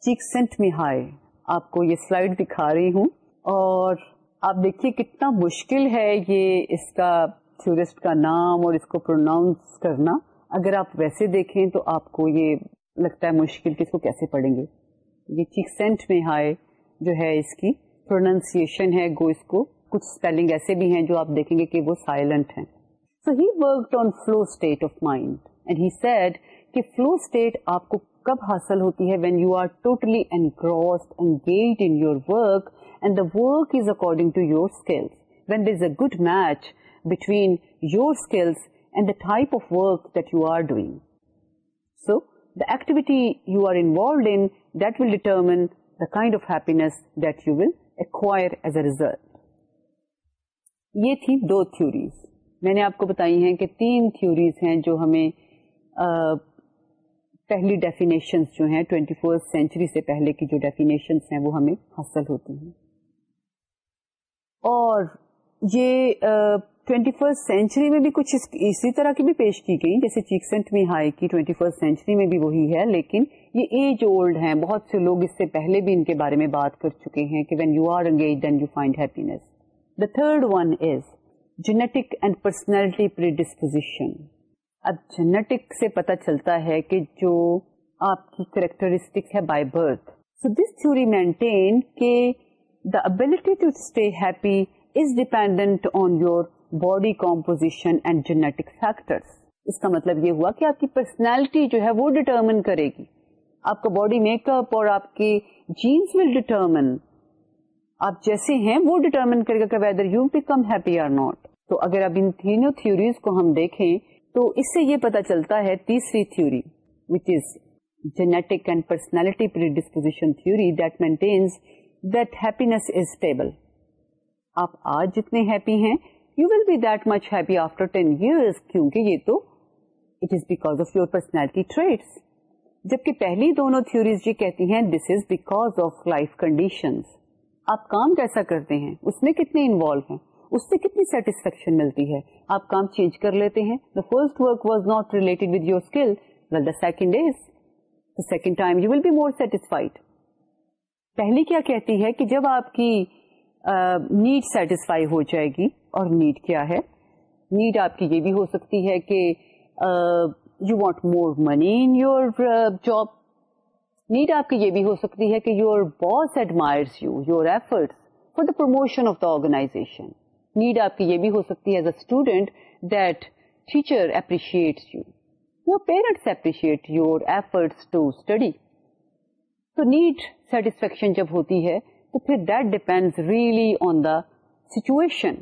چیک سینٹ مہائے۔ آپ کو یہ سلائڈ دکھا رہی ہوں۔ اور آپ دیکھیے کتنا مشکل ہے یہ اس کا ٹورسٹ کا نام اور اس کو پروناؤنس کرنا۔ اگر آپ ویسے دیکھیں تو آپ کو یہ لگتا ہے مشکل کہ اس کو کیسے پڑھیں گے۔ یہ چیک سینٹ میں ہائے جو ہے، اس کی پروننسیشن ہے گو، اس کو کچھ اسپیلنگ ایسے بھی ہیں جو آپ دیکھیں گے کہ وہ سائلنٹ ہیں۔ So he work on flow state of mind and he said کہ فلو اسٹیٹ آپ کو کب حاصل ہوتی ہے when you are totally engrossed engage in your work and the work is according to your skills. When there is a good match between your skills and the type of work that you are doing. So, the activity you are involved in, that will determine the kind of happiness that you will acquire as a result. یہ تھی دو theories میں نے آپ کو بتائی ہیں کہ تین تھیوریز ہیں جو ہمیں پہلی ڈیفینیشنز جو ہیں ٹوینٹی فرسٹ سینچری سے پہلے کی جو ڈیفینیشنز ہیں، وہ ہمیں حاصل ہوتی ہیں۔ اور یہ ٹوینٹی فرسٹ سینچری میں بھی کچھ اسی طرح کی بھی پیش کی گئی جیسے چیک سینٹ میں ہائی کی ٹوینٹی فرسٹ سینچری میں بھی وہی ہے، لیکن یہ ایج اولڈ ہیں۔ بہت سے لوگ اس سے پہلے بھی ان کے بارے میں بات کر چکے ہیں کہ when you are engage then you find happiness the third one is genetic and personality predisposition اب جینیٹک سے پتا چلتا ہے کہ جو آپ کی کریکٹرسٹک ہے by birth so this theory maintain کہ the ability to stay happy is dependent on your body composition and genetic factors اس کا مطلب یہ ہوا کہ آپ کی پرسنالٹی جو ہے وہ ڈٹرمن کرے گی. آپ کا باڈی میک اپ اور آپ کے جینس ول ڈٹرمن آپ جیسے ہیں وہ ڈٹرمن کرے گا کہ whether you become happy or not تو اگر اب ان تینوں تھیوریز کو ہم دیکھیں تو اس سے یہ پتا چلتا ہے تیسری theory which is genetic and personality predisposition theory that maintains that happiness is stable آپ آج جتنے ہیپی ہیں you will be that much happy after ten years کیونکہ یہ تو it is because of your personality traits جبکہ پہلی دونوں تھیوریز یہ کہتی ہیں this is because of life condition آپ کام کیسا کرتے ہیں؟ اس میں کتنے انوالو ہیں؟ اس سے کتنی سیٹسفیکشن ملتی ہے؟ آپ کام چینج کر لیتے ہیں۔ The first work was not related with your skill well the second is the second time you will be more satisfied پہلی کیا کہتی ہے کہ جب آپ کی نیڈ سیٹسفائی ہو جائے گی، اور نیڈ کیا ہے؟ نیڈ آپ کی یہ بھی ہو سکتی ہے کہ you want more money in your job need آپ کی یہ بھی ہو سکتی ہے کہ your boss admires you your efforts for the promotion of the organization need آپ کی یہ بھی ہو سکتی ہے as a student that teacher appreciate you your parents appreciate your efforts to study تو نیڈ سیٹسفیکشن جب ہوتی ہے تو پھر that depend really on the situation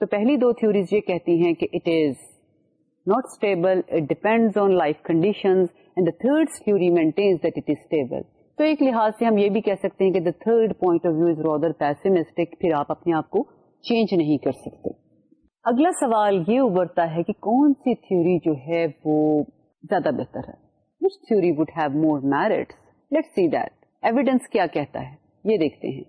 تو پہلی دو تھوریز یہ کہتی ہیں کہ it is not stable it depend on life condition and the third theory maintains that it is stable تو ایک لحاظ سے ہم یہ بھی کہہ سکتے ہیں کہ the third point of view is rather pessimistic پھر آپ اپنے آپ کو چینج نہیں کر سکتے۔ اگلا سوال یہ ابھرتا ہے کہ کون سی تھیوری جو ہے وہ زیادہ بہتر ہے؟ Which theory would have more merits let see that evidence کیا کہتا ہے؟ یہ دیکھتے ہیں۔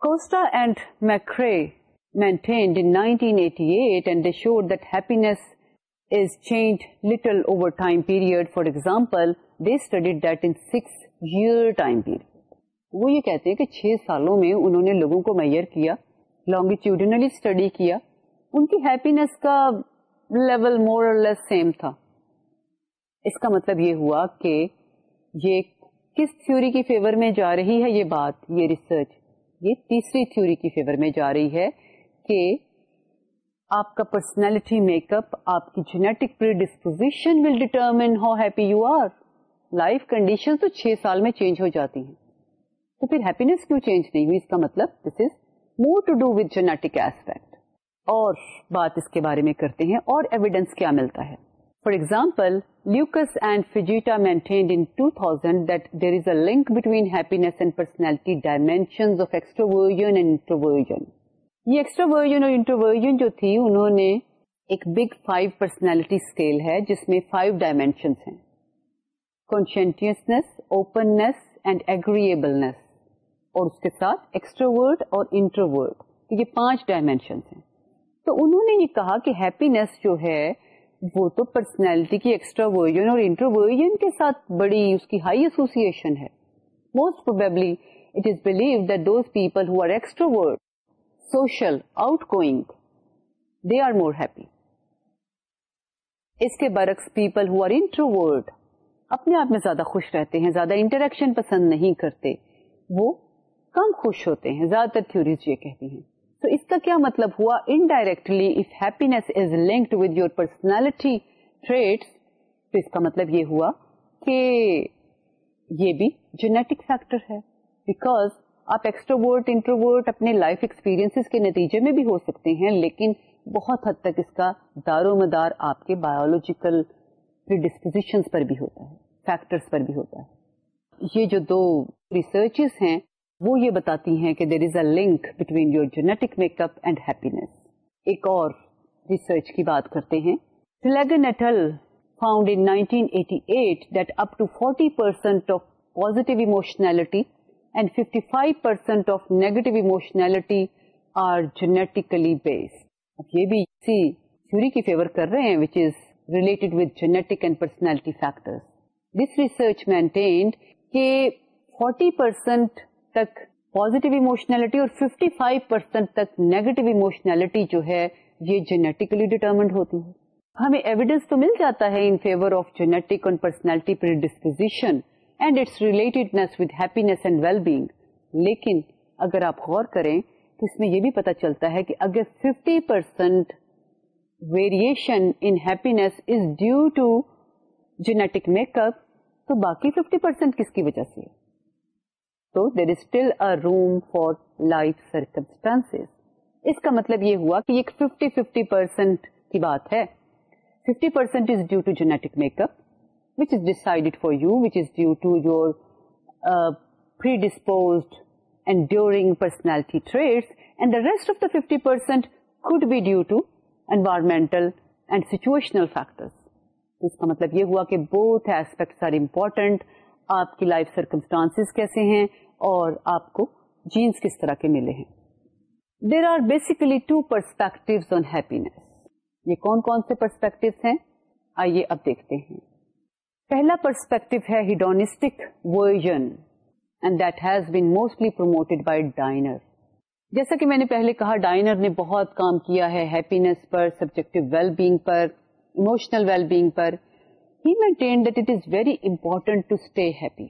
Costa and McCrae maintained in 1988 and they showed that happiness is changed little over time period. For example, they studied that in 6 year time period. وہ یہ کہتے ہیں کہ چھ سالوں میں انہوں نے لوگوں کو میئر کیا۔ لانگیٹیوڈنلی اسٹڈی کیا ان کی ہیپینس کا لیول مور لیس سیم تھا اس کا مطلب یہ ہوا کہ یہ کس تھیوری کی فیور میں جا رہی ہے یہ بات یہ ریسرچ یہ تیسری تھیوری کی فیور میں جا رہی ہے کہ آپ کا پرسنالٹی میک اپ آپ کی genetic disposition will determine how happy you are life condition تو چھ سال میں چینج ہو جاتی ہیں۔ تو پھر ہیپینس کیوں چینج نہیں ہوئی؟ اس کا مطلب this is more to do with genetic aspect اور بات اس کے بارے میں کرتے ہیں اور ایویڈینس کیا ملتا ہے. For example Lucas and Fujita maintained in 2000 that there is a link between happiness and personality dimension of extroversion and introversion یہ ایکسٹروورژن اور انٹروورژن جو تھی، انہوں نے ایک بگ فائیو پرسنالٹی اسکیل ہے، جس میں فائیو ڈائمینشنس ہیں. کانشینٹیسنس اوپننیس اینڈ ایگریبلنس اور اس کے ساتھ ایکسٹروورڈ اور انٹروورڈ یہ پانچ ڈائمینشن ہیں۔ تو انہوں نے یہ کہا کہ ہیپینس جو ہے، وہ تو پرسنالٹی کی ایکسٹرا ورژن اور انٹروورژن کے ساتھ بڑی اس کی ہائی ایسوسیشن ہے۔ Most probably it is believe that those people who are extroverted social outgoing they are more happy اس کے برعکس پیپل ہو آر انٹروورڈ اپنے آپ میں زیادہ خوش رہتے ہیں، زیادہ انٹریکشن پسند نہیں کرتے، وہ کم خوش ہوتے ہیں، زیادہ تر تھوریز یہ کہتی ہیں۔ تو اس کا کیا مطلب ہوا؟ Indirectly if happiness is linked with your personality traits تو اس کا مطلب یہ ہوا کہ یہ بھی جینیٹک فیکٹر ہے۔ بیکاز آپ ایکسٹروورٹ انٹروورٹ اپنے لائف ایکسپیرئنس کے نتیجے میں بھی ہو سکتے ہیں، لیکن بہت حد تک اس کا دار و مدار آپ کے بایولوجیکل ڈسپوزیشن پر بھی ہوتا ہے فیکٹرس پر بھی ہوتا ہے۔ یہ جو دو ریسرچز ہیں وہ یہ بتاتی ہیں کہ there is a link between your genetic make up and happiness ایک اور ریسرچ کی بات کرتے ہیں۔ Et al found in 1988 that up to 40% of positive emotionality and 55% of negative emotionality are genetically based. اب یہ بھی اسی تھیوری کی فیور کر رہے ہیں which is related with genetic and personality factor this research maintained کہ فورٹی پرسینٹ تک پوزیٹو ایموشنلٹی اور ففٹی فائیو پرسینٹ تک نیگیٹو ایموشنلٹی جو ہے، یہ جینیٹکلی ڈیٹرمنڈ ہوتی ہے۔ ہمیں ایویڈینس تو مل جاتا ہے in favour of genetic and personality predisposition and its relatedness with happiness and well being لیکن اگر آپ غور کریں تو اس میں یہ بھی پتا چلتا ہے کہ اگر fifty percent variation in happiness is due to genetic make up تو باقی ففٹی پرسینٹ کس کی وجہ سے؟ ہے تو there is still a room for life circumstance اس کا مطلب یہ ہوا کہ ایک ففٹی ففٹی پرسینٹ کی بات ہے. Fifty percent is due to genetic make up which is decided for you which is due to your predisposed and during personality traits and the rest of the fifty percent could be due to environmental and situational factors. اس کا مطلب یہ ہوا کہ both aspects are important آپ کی life circumstance کیسے ہیں اور آپ کو جینس کس طرح کے ملے ہیں؟ There are basically two perspective on happiness یہ کون کون سے پرسپیکٹو ہیں؟ آئیے اب دیکھتے ہیں۔ پہلا پرسپیکٹو ہے hedonistic version and that has been mostly promoted by Diener جیسا کہ میں نے پہلے کہا ڈائنر نے بہت کام کیا ہے ہیپینس پر سبجیکٹو ویل بینگ پر emotional well being per. He maintain that it is very important to stay happy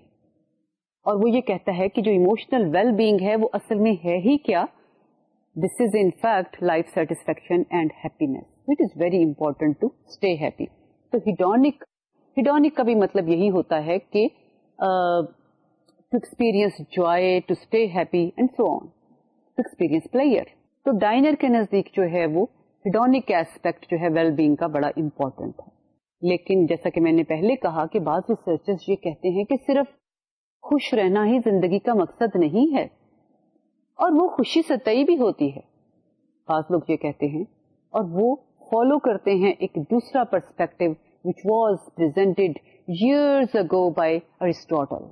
اور وہ یہ کہتا ہے کہ جو اموشنل ویل بینگ ہے وہ اصل میں ہے ہی کیا؟ This is in fact life satisfaction and happiness it is very important to stay happy تو ہیڈونک ہیڈونک کا بھی مطلب یہی ہوتا ہے کہ to experience joy to stay happy and so on to experience pleasure تو ڈائنر کے نزدیک جو ہے وہ ہڈونک ایسپیکٹ جو ہے ویل بینگ کا بڑا امپورٹنٹ ہے۔ لیکن جیسا کہ میں نے پہلے کہا کہ بعض ریسرچر یہ کہتے ہیں کہ صرف خوش رہنا ہی زندگی کا مقصد نہیں ہے، اور وہ خوشی ستائی بھی ہوتی ہے۔ بعض لوگ یہ کہتے ہیں، اور وہ فالو کرتے ہیں ایک دوسرا perspective which was presented years ago by Aristotle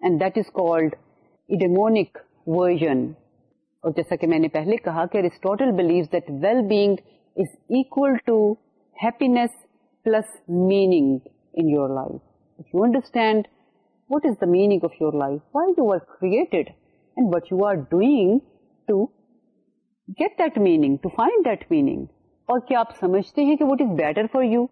and that is called eudaimonic version اور جیسا کہ میں نے پہلے کہا کہ Aristotle believe that well being is equal to happiness plus meaning in your life. If you understand what is the meaning of your life, why you were created, and what you are doing to get that meaning, to find that meaning, اور کیا آپ سمجھتے ہیں کہ what is better for you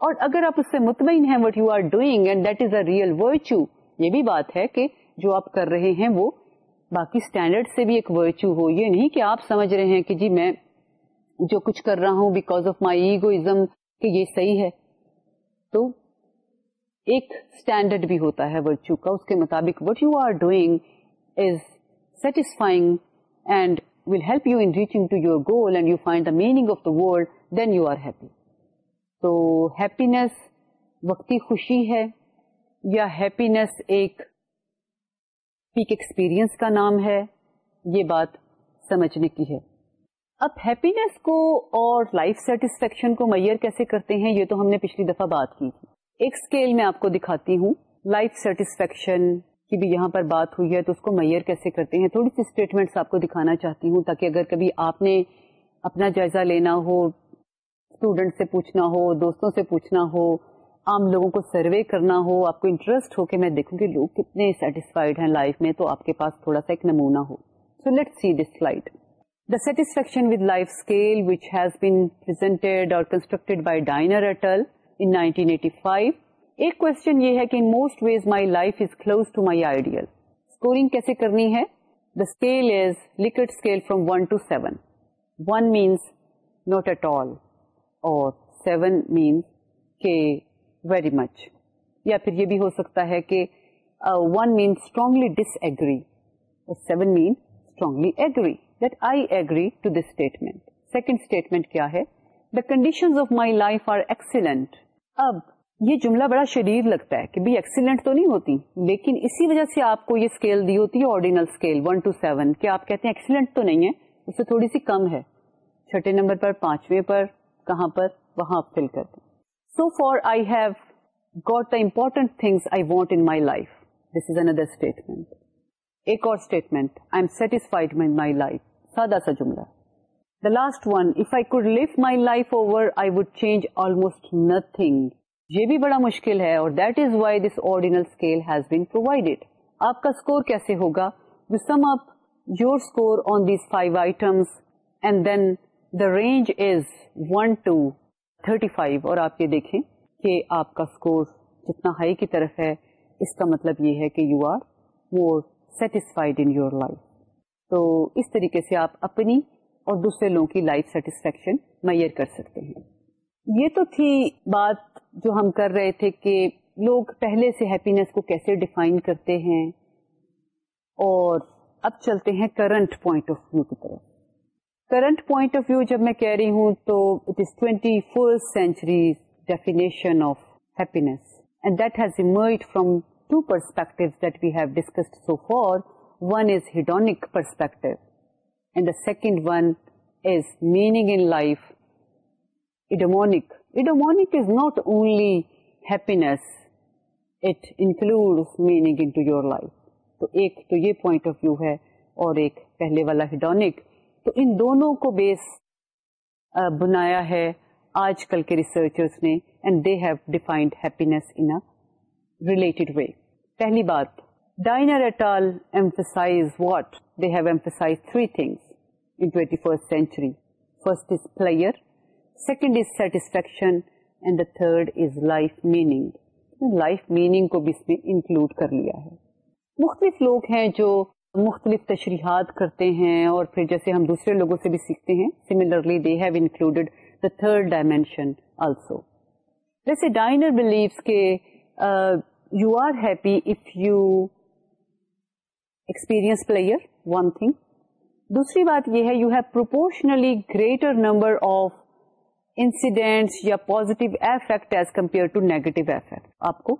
اور اگر آپ اس سے مطمئن ہیں what you are doing and that is a real virtue یہ بھی بات ہے کہ جو آپ کر رہے ہیں وہ باقی اسٹینڈرڈ سے بھی ایک ورچو ہو یہ نہیں کہ آپ سمجھ رہے ہیں کہ جی میں جو کچھ کر رہا ہوں بیکاز آف مائی ایگوئزم کہ یہ صحیح ہے۔ تو ایک اسٹینڈرڈ بھی ہوتا ہے ورچو کا، اس کے مطابق what you are doing is satisfying and will help you in reaching to your goal and you find the meaning of the world then you are happy تو ہیپینس وقتی خوشی ہے یا ہیپینس ایک پیک ایکسپیرئنس کا نام ہے، یہ بات سمجھنے کی ہے۔ اب ہیپینس کو اور لائف سیٹسفیکشن کو میئر کیسے کرتے ہیں یہ تو ہم نے پچھلی دفعہ بات کی تھی۔ ایک اسکیل میں آپ کو دکھاتی ہوں۔ لائف سیٹسفیکشن کی بھی یہاں پر بات ہوئی ہے تو اس کو میئر کیسے کرتے ہیں؟ تھوڑی سی اسٹیٹمنٹس آپ کو دکھانا چاہتی ہوں تاکہ اگر کبھی آپ نے اپنا جائزہ لینا ہو اسٹوڈینٹ سے پوچھنا ہو، دوستوں سے پوچھنا ہو، عام لوگوں کو سروے کرنا ہو، آپ کو انٹرسٹ ہو کہ میں دیکھوں کہ لوگ کتنے سیٹسفائڈ ہیں لائف میں تو آپ کے پاس تھوڑا سا ایک نمونہ ہو۔ So let see this slide the satisfaction with life scale which has been presented اور constructed by Diener et al 1985 ایک کوشچن یہ ہے کہ most ways my life is close to my ideal scoring کیسے کرنی ہے the scale is Likert scale from one to seven one means not at all اور seven means کے very much یا پھر یہ بھی ہو سکتا ہے کہ one mean strongly disagree اور seven mean strongly agree that I agree to this statement second statement کیا ہے the condition of my life are excellent اب یہ جملہ بڑا شریر لگتا ہے کہ بھائی ایکسیلنٹ تو نہیں ہوتی لیکن اسی وجہ سے آپ کو یہ اسکیل دی ہوتی ہے ordinal scale one to seven کہ آپ کہتے ہیں ایکسیلنٹ تو نہیں ہے اس سے تھوڑی سی کم ہے چھٹے نمبر پر پانچویں پر کہاں پر وہاں آپ فل کر دیں so far I have got the important things I want in my life this is another statement ایک اور statement I am satisfied my life سادہ سا جملہ the last one if I could live my life over I would change almost nothing یہ بھی بڑا مشکل ہے اور that is why this ordinal scale has been provided آپ کا اسکور کیسے ہوگا؟ You sum up your score on these five items and then the range is one to thirty five اور آپ یہ دیکھیں کہ آپ کا اسکور جتنا ہائی کی طرف ہے۔ اس کا مطلب یہ ہے کہ you are more satisfied in your life تو اس طریقے سے آپ اپنی اور دوسرے لوگوں کی لائف سیٹسفیکشن میئر کر سکتے ہیں۔ یہ تو تھی بات جو ہم کر رہے تھے کہ لوگ پہلے سے ہیپینس کو کیسے ڈیفائن کرتے ہیں اور اب چلتے ہیں کرنٹ پوائنٹ آف ویو کی طرف۔ کرنٹ پوائنٹ آف ویو جب میں کہہ رہی ہوں تو it is twenty first century definition of happiness and that has emerge from two perspective that we have discussed so far one is hedonic perspective and the second one is meaning in life eudaimonic eudaimonic is not only happiness it include meaning into your life تو ایک تو یہ point of view ہے اور ایک پہلے والا hedonic تو ان دونوں کو بیس بنایا ہے آج کل کے ریسرچرس نے and they have defined happiness in related way پہلی بات Diener et al emphasize what they have emphasize three things in twenty first century first is pleasure second is satisfaction and the third is life meaning life meaning کو بھی اس میں include کر لیا ہے۔ مختلف لوگ ہیں جو مختلف تشریحات کرتے ہیں اور پھر جیسے ہم دوسرے لوگوں سے بھی سیکھتے ہیں similarly they have included the third dimension also جیسے ڈائنر بلیوس کے you are happy if you experience pleasure one thing دوسری بات یہ ہے you have proportionally greater number of incidents یا positive affect as compare to negative affect آپ کو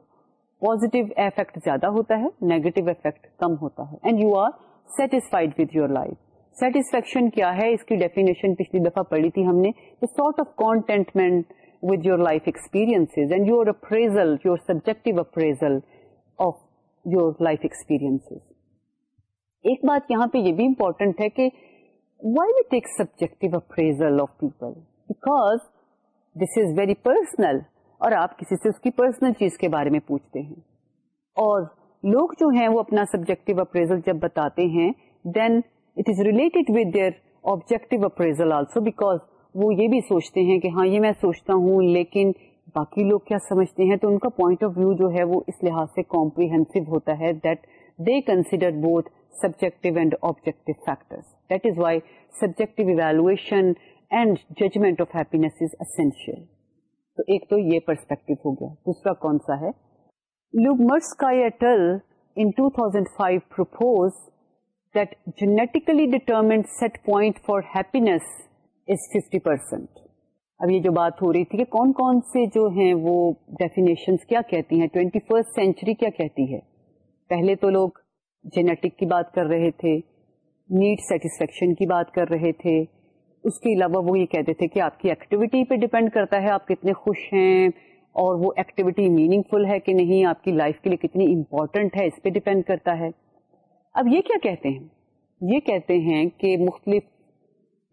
positive effect زیادہ ہوتا ہے نیگیٹو افیکٹ کم ہوتا ہے. And you are satisfied with your life satisfaction کیا ہے؟ اس کی ڈیفینیشن پچھلی دفعہ پڑھی تھی ہم نے. Sort of contentment with your life experience and your appraisal your subjective appraisal of your life experience ایک بات یہاں پہ یہ بھی امپورٹنٹ ہے کہ why we take subjective appraisal of people because this is very personal اور آپ کسی سے اس کی پرسنل چیز کے بارے میں پوچھتے ہیں. اور لوگ جو ہیں وہ اپنا سبجیکٹو اپریزل جب بتاتے ہیں then it is related with their objective appraisal also because وہ یہ بھی سوچتے ہیں کہ ہاں یہ میں سوچتا ہوں، لیکن باقی لوگ کیا سمجھتے ہیں؟ تو ان کا پوائنٹ آف ویو جو ہے وہ اس لحاظ سے کمپریہنسو ہوتا ہے that they consider both subjective and objective factor that is why subjective evaluation and judgment of happiness is essential تو ایک تو یہ پرسپیکٹو ہو گیا۔ دوسرا کون سا ہے؟ لوگمرس کا in 2005 propose that genetically determined set point for happiness is 50 percent اب یہ جو بات ہو رہی تھی کہ کون کون سے جو ہیں وہ ڈیفینیشن کیا کہتی ہیں؟ ٹوینٹی فرسٹ سینچری کیا کہتی ہے؟ پہلے تو لوگ جینیٹک کی بات کر رہے تھے نیڈ سیٹسفیکشن کی بات کر رہے تھے۔ اس کے علاوہ وہ یہ کہتے تھے کہ آپ کی ایکٹیویٹی پہ ڈپینڈ کرتا ہے، آپ کتنے خوش ہیں اور وہ ایکٹیویٹی میننگ فل ہے کہ نہیں، آپ کی لائف کے لیے کتنی امپورٹنٹ ہے، اس پہ ڈپینڈ کرتا ہے۔ اب یہ کیا کہتے ہیں؟ یہ کہتے ہیں کہ مختلف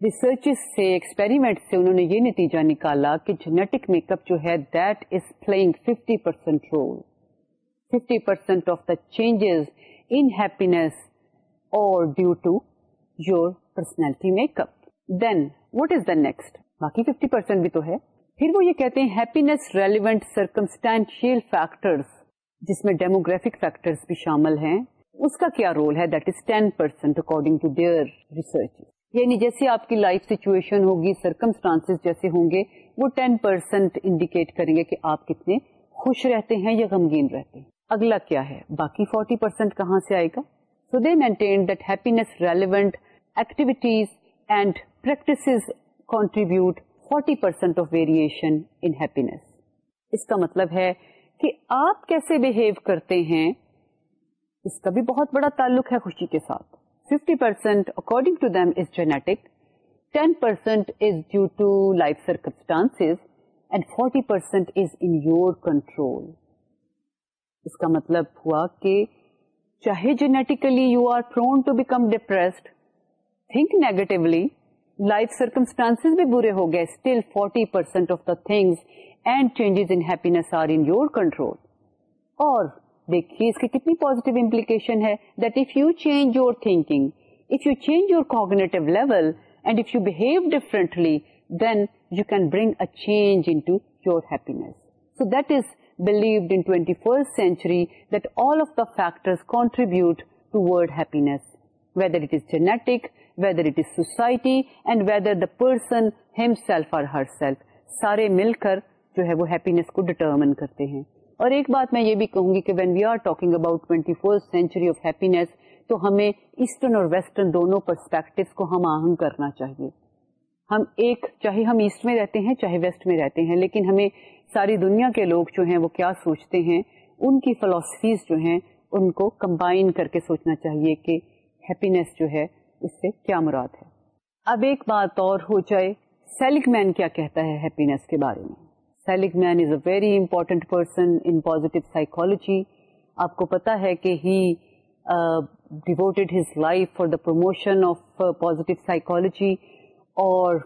ریسرچ سے ایکسپیریمنٹ سے انہوں نے یہ نتیجہ نکالا کہ جینیٹک میک اپ جو ہے that is playing fifty percent role fifty percent of the changes in happiness اور due to your personality make up then what is the next باقی ففٹی پرسینٹ بھی تو ہے. پھر وہ یہ کہتے ہیں ہیپینس ریلیونٹ سرکمسٹینشیل فیکٹرس جس میں ڈیموگرافک فیکٹرس بھی شامل ہیں. اس کا کیا رول ہے? That is ten percent according to their research یعنی جیسے آپ کی لائف سچویشن ہوگی سرکمسٹانس جیسے ہوں گے، وہ ٹین پرسینٹ انڈیکیٹ کریں گے کہ آپ کتنے خوش رہتے ہیں یا غمگین رہتے ہیں۔ اگلا کیا ہے؟ باقی فورٹی پرسینٹ کہاں سے آئے گا؟ So they maintain that happiness relevant activities and practice contribute forty percent of variation in happiness اس کا مطلب ہے کہ آپ کیسے بہیو کرتے ہیں اس کا بھی بہت بڑا تعلق ہے خوشی کے ساتھ 50% according to them is genetic, 10% is due to life circumstances, and 40% is in your control. اس کا مطلب ہوا کہ چاہے genetically you are prone to become depressed think negatively life circumstance بھی برے ہو گئے still forty percent of the things and changes in happiness are in your control اور دیکھیے اس کی کتنی پوزیٹو امپلیکیشن ہے that if you change your thinking if you change your cognitive level and if you behave differently then you can bring a change into your happiness so that is believed in 21st century that all of the factors contribute toward happiness, whether it is genetic, whether it is society, and whether the person himself or herself. سارے مل کر جو ہے وہ happiness کو determine کرتے ہیں اور ایک بات میں یہ بھی کہوں گی کہ when we are talking about twenty first century of happiness تو ہمیں ایسٹرن اور ویسٹرن دونوں پرسپیکٹو کو ہم آہنگ کرنا چاہیے۔ ہم ایک چاہے ہم ایسٹ میں رہتے ہیں، چاہے ویسٹ میں رہتے ہیں، لیکن ہمیں ساری دنیا کے لوگ جو ہیں وہ کیا سوچتے ہیں؟ ان کی فلاسفیز جو ہیں، ان کو کمبائن کر کے سوچنا چاہیے کہ ہیپینس جو ہے، اس سے کیا مراد ہے۔ اب ایک بات اور ہو جائے سیلک مین کیا کہتا ہے ہیپینس کے بارے میں؟ Seligman is a very important person in positive psychology آپ کو پتا ہے کہ he devoted his life for the promotion of positive psychology اور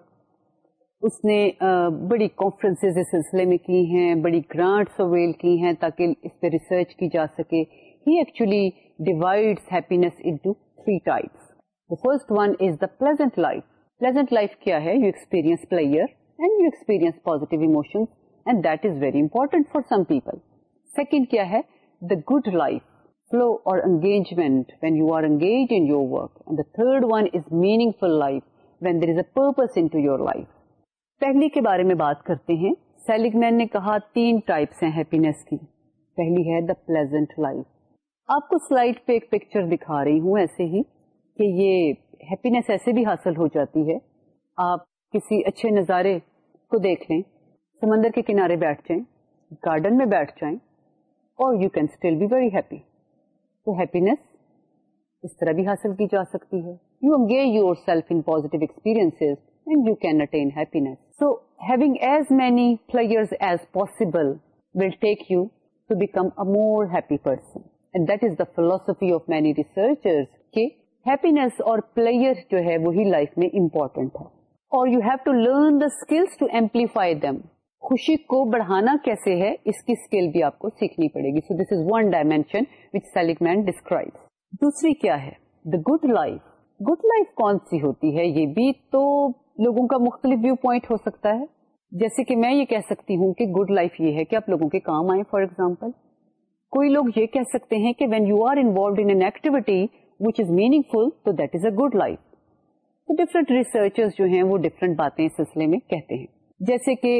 اس نے uh, بڑی کانفرنس اس سلسلے میں کی ہیں بڑی گرانٹس اویل کی ہیں تاکہ اس پہ ریسرچ کی جا سکے۔ He actually divide happiness into three types the first one is the pleasant life pleasant life کیا ہے؟ You experience pleasure and you experience positive emotions and that is very important for some people. Second کیا ہے؟ The good life, flow اور engagement when you are engage in your work, and the third one is meaningful life when there is a purpose into your life. پہلی کے بارے میں بات کرتے ہیں۔ سیلگ مین نے کہا تین ٹائپس ہیں ہیپینس کی۔ پہلی ہے دا پلیزنٹ لائف آپ کو سلائڈ پہ ایک پکچر دکھا رہی ہوں ایسے ہی کہ یہ ہیپینس ایسے بھی حاصل ہو جاتی ہے۔ آپ کسی اچھے نظارے کو دیکھ لیں۔ سمندر کے کنارے بیٹھ جائیں گارڈن میں بیٹھ جائیں، اور you can still be very happy تو ہیپینس اس طرح بھی حاصل کی جا سکتی ہے۔ You engage yourself in positive experience and you can attain happiness so having as many pleasures as possible will take you to become a more happy person and that is the philosophy of many researchers کہ happiness اور pleasure جو ہے، وہی life میں important ہے۔ اور you have to learn the skills to amplify them خوشی کو بڑھانا کیسے ہے، اس کی اسکل بھی آپ کو سیکھنی پڑے گی۔ So this is one dimension which Seligman describe دوسری کیا ہے؟ The good life good life کون سی ہوتی ہے؟ یہ بھی تو لوگوں کا مختلف ویو پوائنٹ ہو سکتا ہے۔ جیسے کہ میں یہ کہہ سکتی ہوں کہ گڈ لائف یہ ہے کہ آپ لوگوں کے کام آئے فار ایگزامپل کوئی لوگ یہ کہہ سکتے ہیں کہ when you are involved in activity which is meaningful تو that is a good life تو ڈفرنٹ ریسرچر جو ہیں وہ ڈفرنٹ باتیں اس سلسلے میں کہتے ہیں۔ جیسے کہ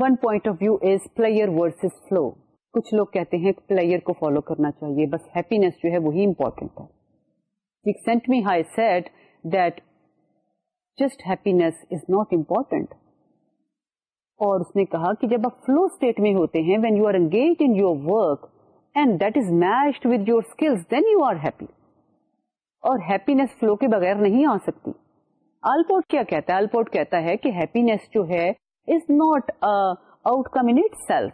one point of view is pleasure versus flow کچھ لوگ کہتے ہیں پلیئر کو فالو کرنا چاہیے، بس ہیپینس جو ہے وہی امپورٹینٹ ہے۔ Csikszentmihalyi said that just happiness is not important اور اس نے کہا کہ جب آپ فلو اسٹیٹ میں ہوتے ہیں when you are engage in your work and that is matched with your skills then you are happy اور ہیپینس فلو کے بغیر نہیں آ سکتی۔ الپورٹ کیا کہتا ہے؟ الپورٹ کہتا ہے کہ ہیپینس جو ہے is not outcome in self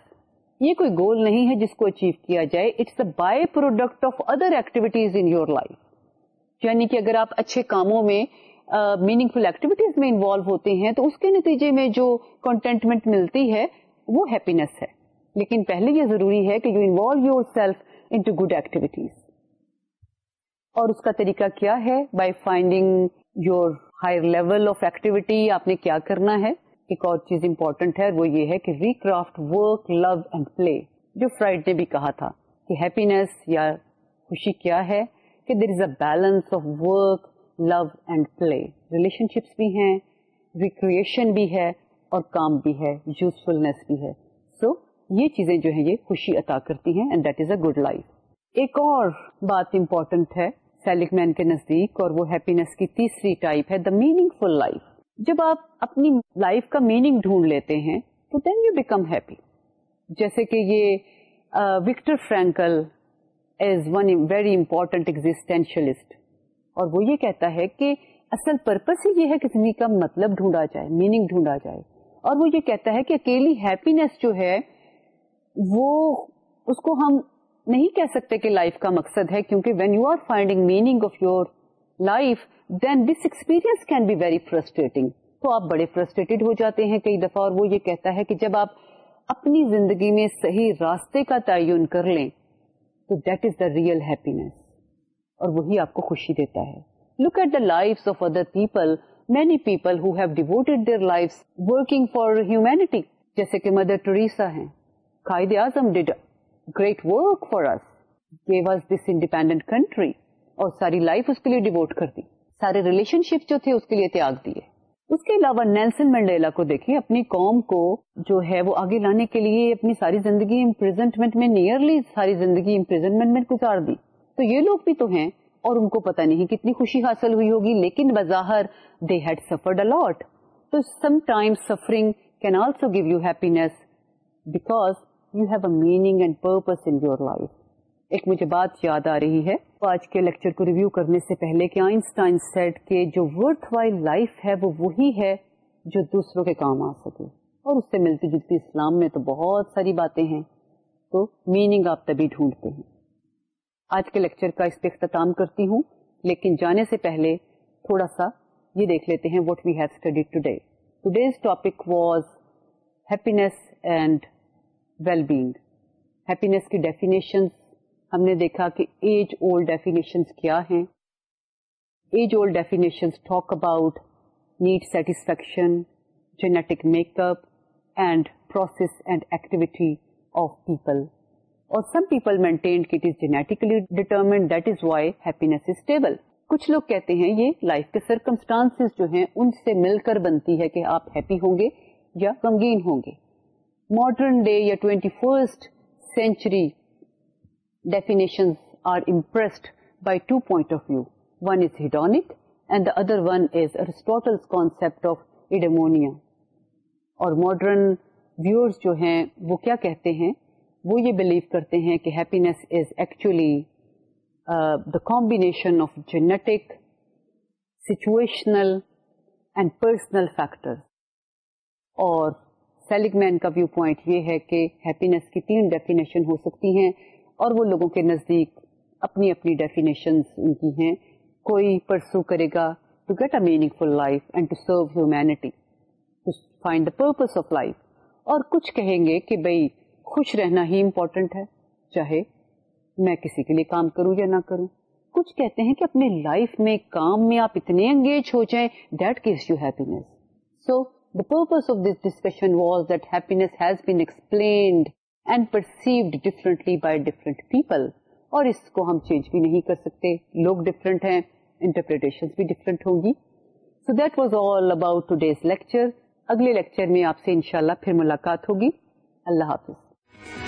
یہ کوئی گول نہیں ہے جس کو اچیو کیا جائے. It's a byproduct of other activities in your life یعنی کہ اگر آپ اچھے کاموں میں میننگ فل ایکٹیویٹیز میں انوالو ہوتے ہیں تو اس کے نتیجے میں جو کنٹینٹمنٹ ملتی ہے وہ ہیپینس ہے. لیکن پہلے یہ ضروری ہے کہ you involve yourself into good activities اور اس کا طریقہ کیا ہے؟ By finding your higher level of activity آپ نے کیا کرنا ہے؟ ایک اور چیز امپورٹنٹ ہے وہ یہ ہے کہ ریکرافٹ ورک لو اینڈ پلے جو فرائڈ نے بھی کہا تھا کہ ہیپینس یا خوشی کیا ہے کہ there is a balance of work love and play relationships بھی ہیں ریکریشن بھی ہے اور کام بھی ہے یوزفلنیس بھی ہے۔ سو so, یہ چیزیں جو ہیں یہ خوشی عطا کرتی ہیں and that is a good life ایک اور بات امپورٹنٹ ہے سیلک مین کے نزدیک اور وہ ہیپینس کی تیسری ٹائپ ہے دا میننگ فل لائف جب آپ اپنی لائف کا میننگ ڈھونڈ لیتے ہیں، تو دین یو بیکم ہیپی جیسے کہ یہ Viktor Frankl is one very important existentialist اور وہ یہ کہتا ہے کہ اصل پرپز ہی یہ ہے کہ زندگی کا مطلب ڈھونڈا جائے میننگ ڈھونڈا جائے. اور وہ یہ کہتا ہے کہ اکیلی ہیپینس جو ہے، وہ اس کو ہم نہیں کہہ سکتے کہ لائف کا مقصد ہے، کیونکہ when you are finding meaning of your life then this experience can be very frustrating تو آپ بڑے فرسٹریٹڈ ہو جاتے ہیں کئی دفعہ اور وہ یہ کہتا ہے کہ جب آپ اپنی زندگی میں صحیح راستے کا تعین کر لیں، تو that is the real happiness اور وہی آپ کو خوشی دیتا ہے۔ Look at the life of other people many people who have devoted their life working for humanity جیسے کہ مدر ٹریسا ہیں۔ Quaid Azam did great work for us gave us this independent country اور ساری life اس کے لیے ڈیوٹ کر دی۔ سارے relation شپ جو تھے اس کے لیے تیاگ دیے۔ اس کے علاوہ نیلسن منڈیلا کو دیکھیے اپنی قوم کو جو ہے وہ آگے لانے کے لیے اپنی ساری زندگی امپریزنٹمنٹ میں نیئرلی ساری زندگی امپریزنٹمنٹ میں گزار دی۔ تو یہ لوگ بھی تو ہیں اور ان کو پتا نہیں کتنی خوشی حاصل ہوئی ہوگی، لیکن بظاہر دے ہیڈ سفرڈ الاٹ تو some time suffering can also give you happiness because you have a meaning and purpose in your life ایک مجھے بات یاد آ رہی ہے۔ آج کے لیکچر کو ریویو کرنے سے پہلے کہ آئنسٹائن سیٹ کے جو ورتھ وائل لائف ہے وہ وہی ہے جو دوسروں کے کام آ سکے۔ اور اس سے ملتی جلتی اسلام میں تو بہت ساری باتیں ہیں۔ تو میننگ آپ تبھی ڈھونڈتے ہیں۔ آج کے لیکچر کا اس پہ اختتام کرتی ہوں۔ لیکن جانے سے پہلے تھوڑا سا یہ دیکھ لیتے ہیں what we have study today today's topic was happiness and well being happiness کی ڈیفینیشن ہم نے دیکھا کہ ایج اولڈ ڈیفینیشن کیا ہیں۔ Age old definition talk about need satisfaction genetic make up and process and activity of people اور some people maintain it is genetically determined that is why happiness is stable کچھ لوگ کہتے ہیں یہ life کے circumstance جو ہیں ان سے مل کر بنتی ہے کہ آپ ہیپی ہوں گے یا غمگین ہوں گے۔ ماڈرن ڈے یا twenty first century definitions are impressed by two point of view. One is hedonic and the other one is Aristotle's concept of eudaimonia. اور ماڈرن ویورس جو ہیں، وہ کیا کہتے ہیں وہ یہ بلیو کرتے ہیں کہ happiness is actually the combination of genetic situational and personal factor اور سیلگ مین کا ویو پوائنٹ یہ ہے کہ ہیپینس کی تین ڈیفینیشن ہو سکتی ہیں اور وہ لوگوں کے نزدیک اپنی اپنی ڈیفینیشن ان کی ہیں۔ کوئی پرسو کرے گا to get a meaningful life and to serve humanity to find the purpose of life اور کچھ کہیں گے کہ بھائی خوش رہنا ہی امپورٹنٹ ہے، چاہے میں کسی کے لیے کام کروں یا نہ کروں۔ کچھ کہتے ہیں کہ اپنے لائف میں کام میں آپ اتنے انگیج ہو جائیں that gives you happiness so the purpose of this discussion was that happiness has been explained and perceived differently by different people اور اس کو ہم چینج بھی نہیں کر سکتے. لوگ ڈفرینٹ ہیں انٹرپریٹیشن بھی ڈفرینٹ ہوں گی. So that was all about today's lecture اگلے لیکچر میں آپ سے انشاءاللہ پھر ملاقات ہوگی. اللہ حافظ.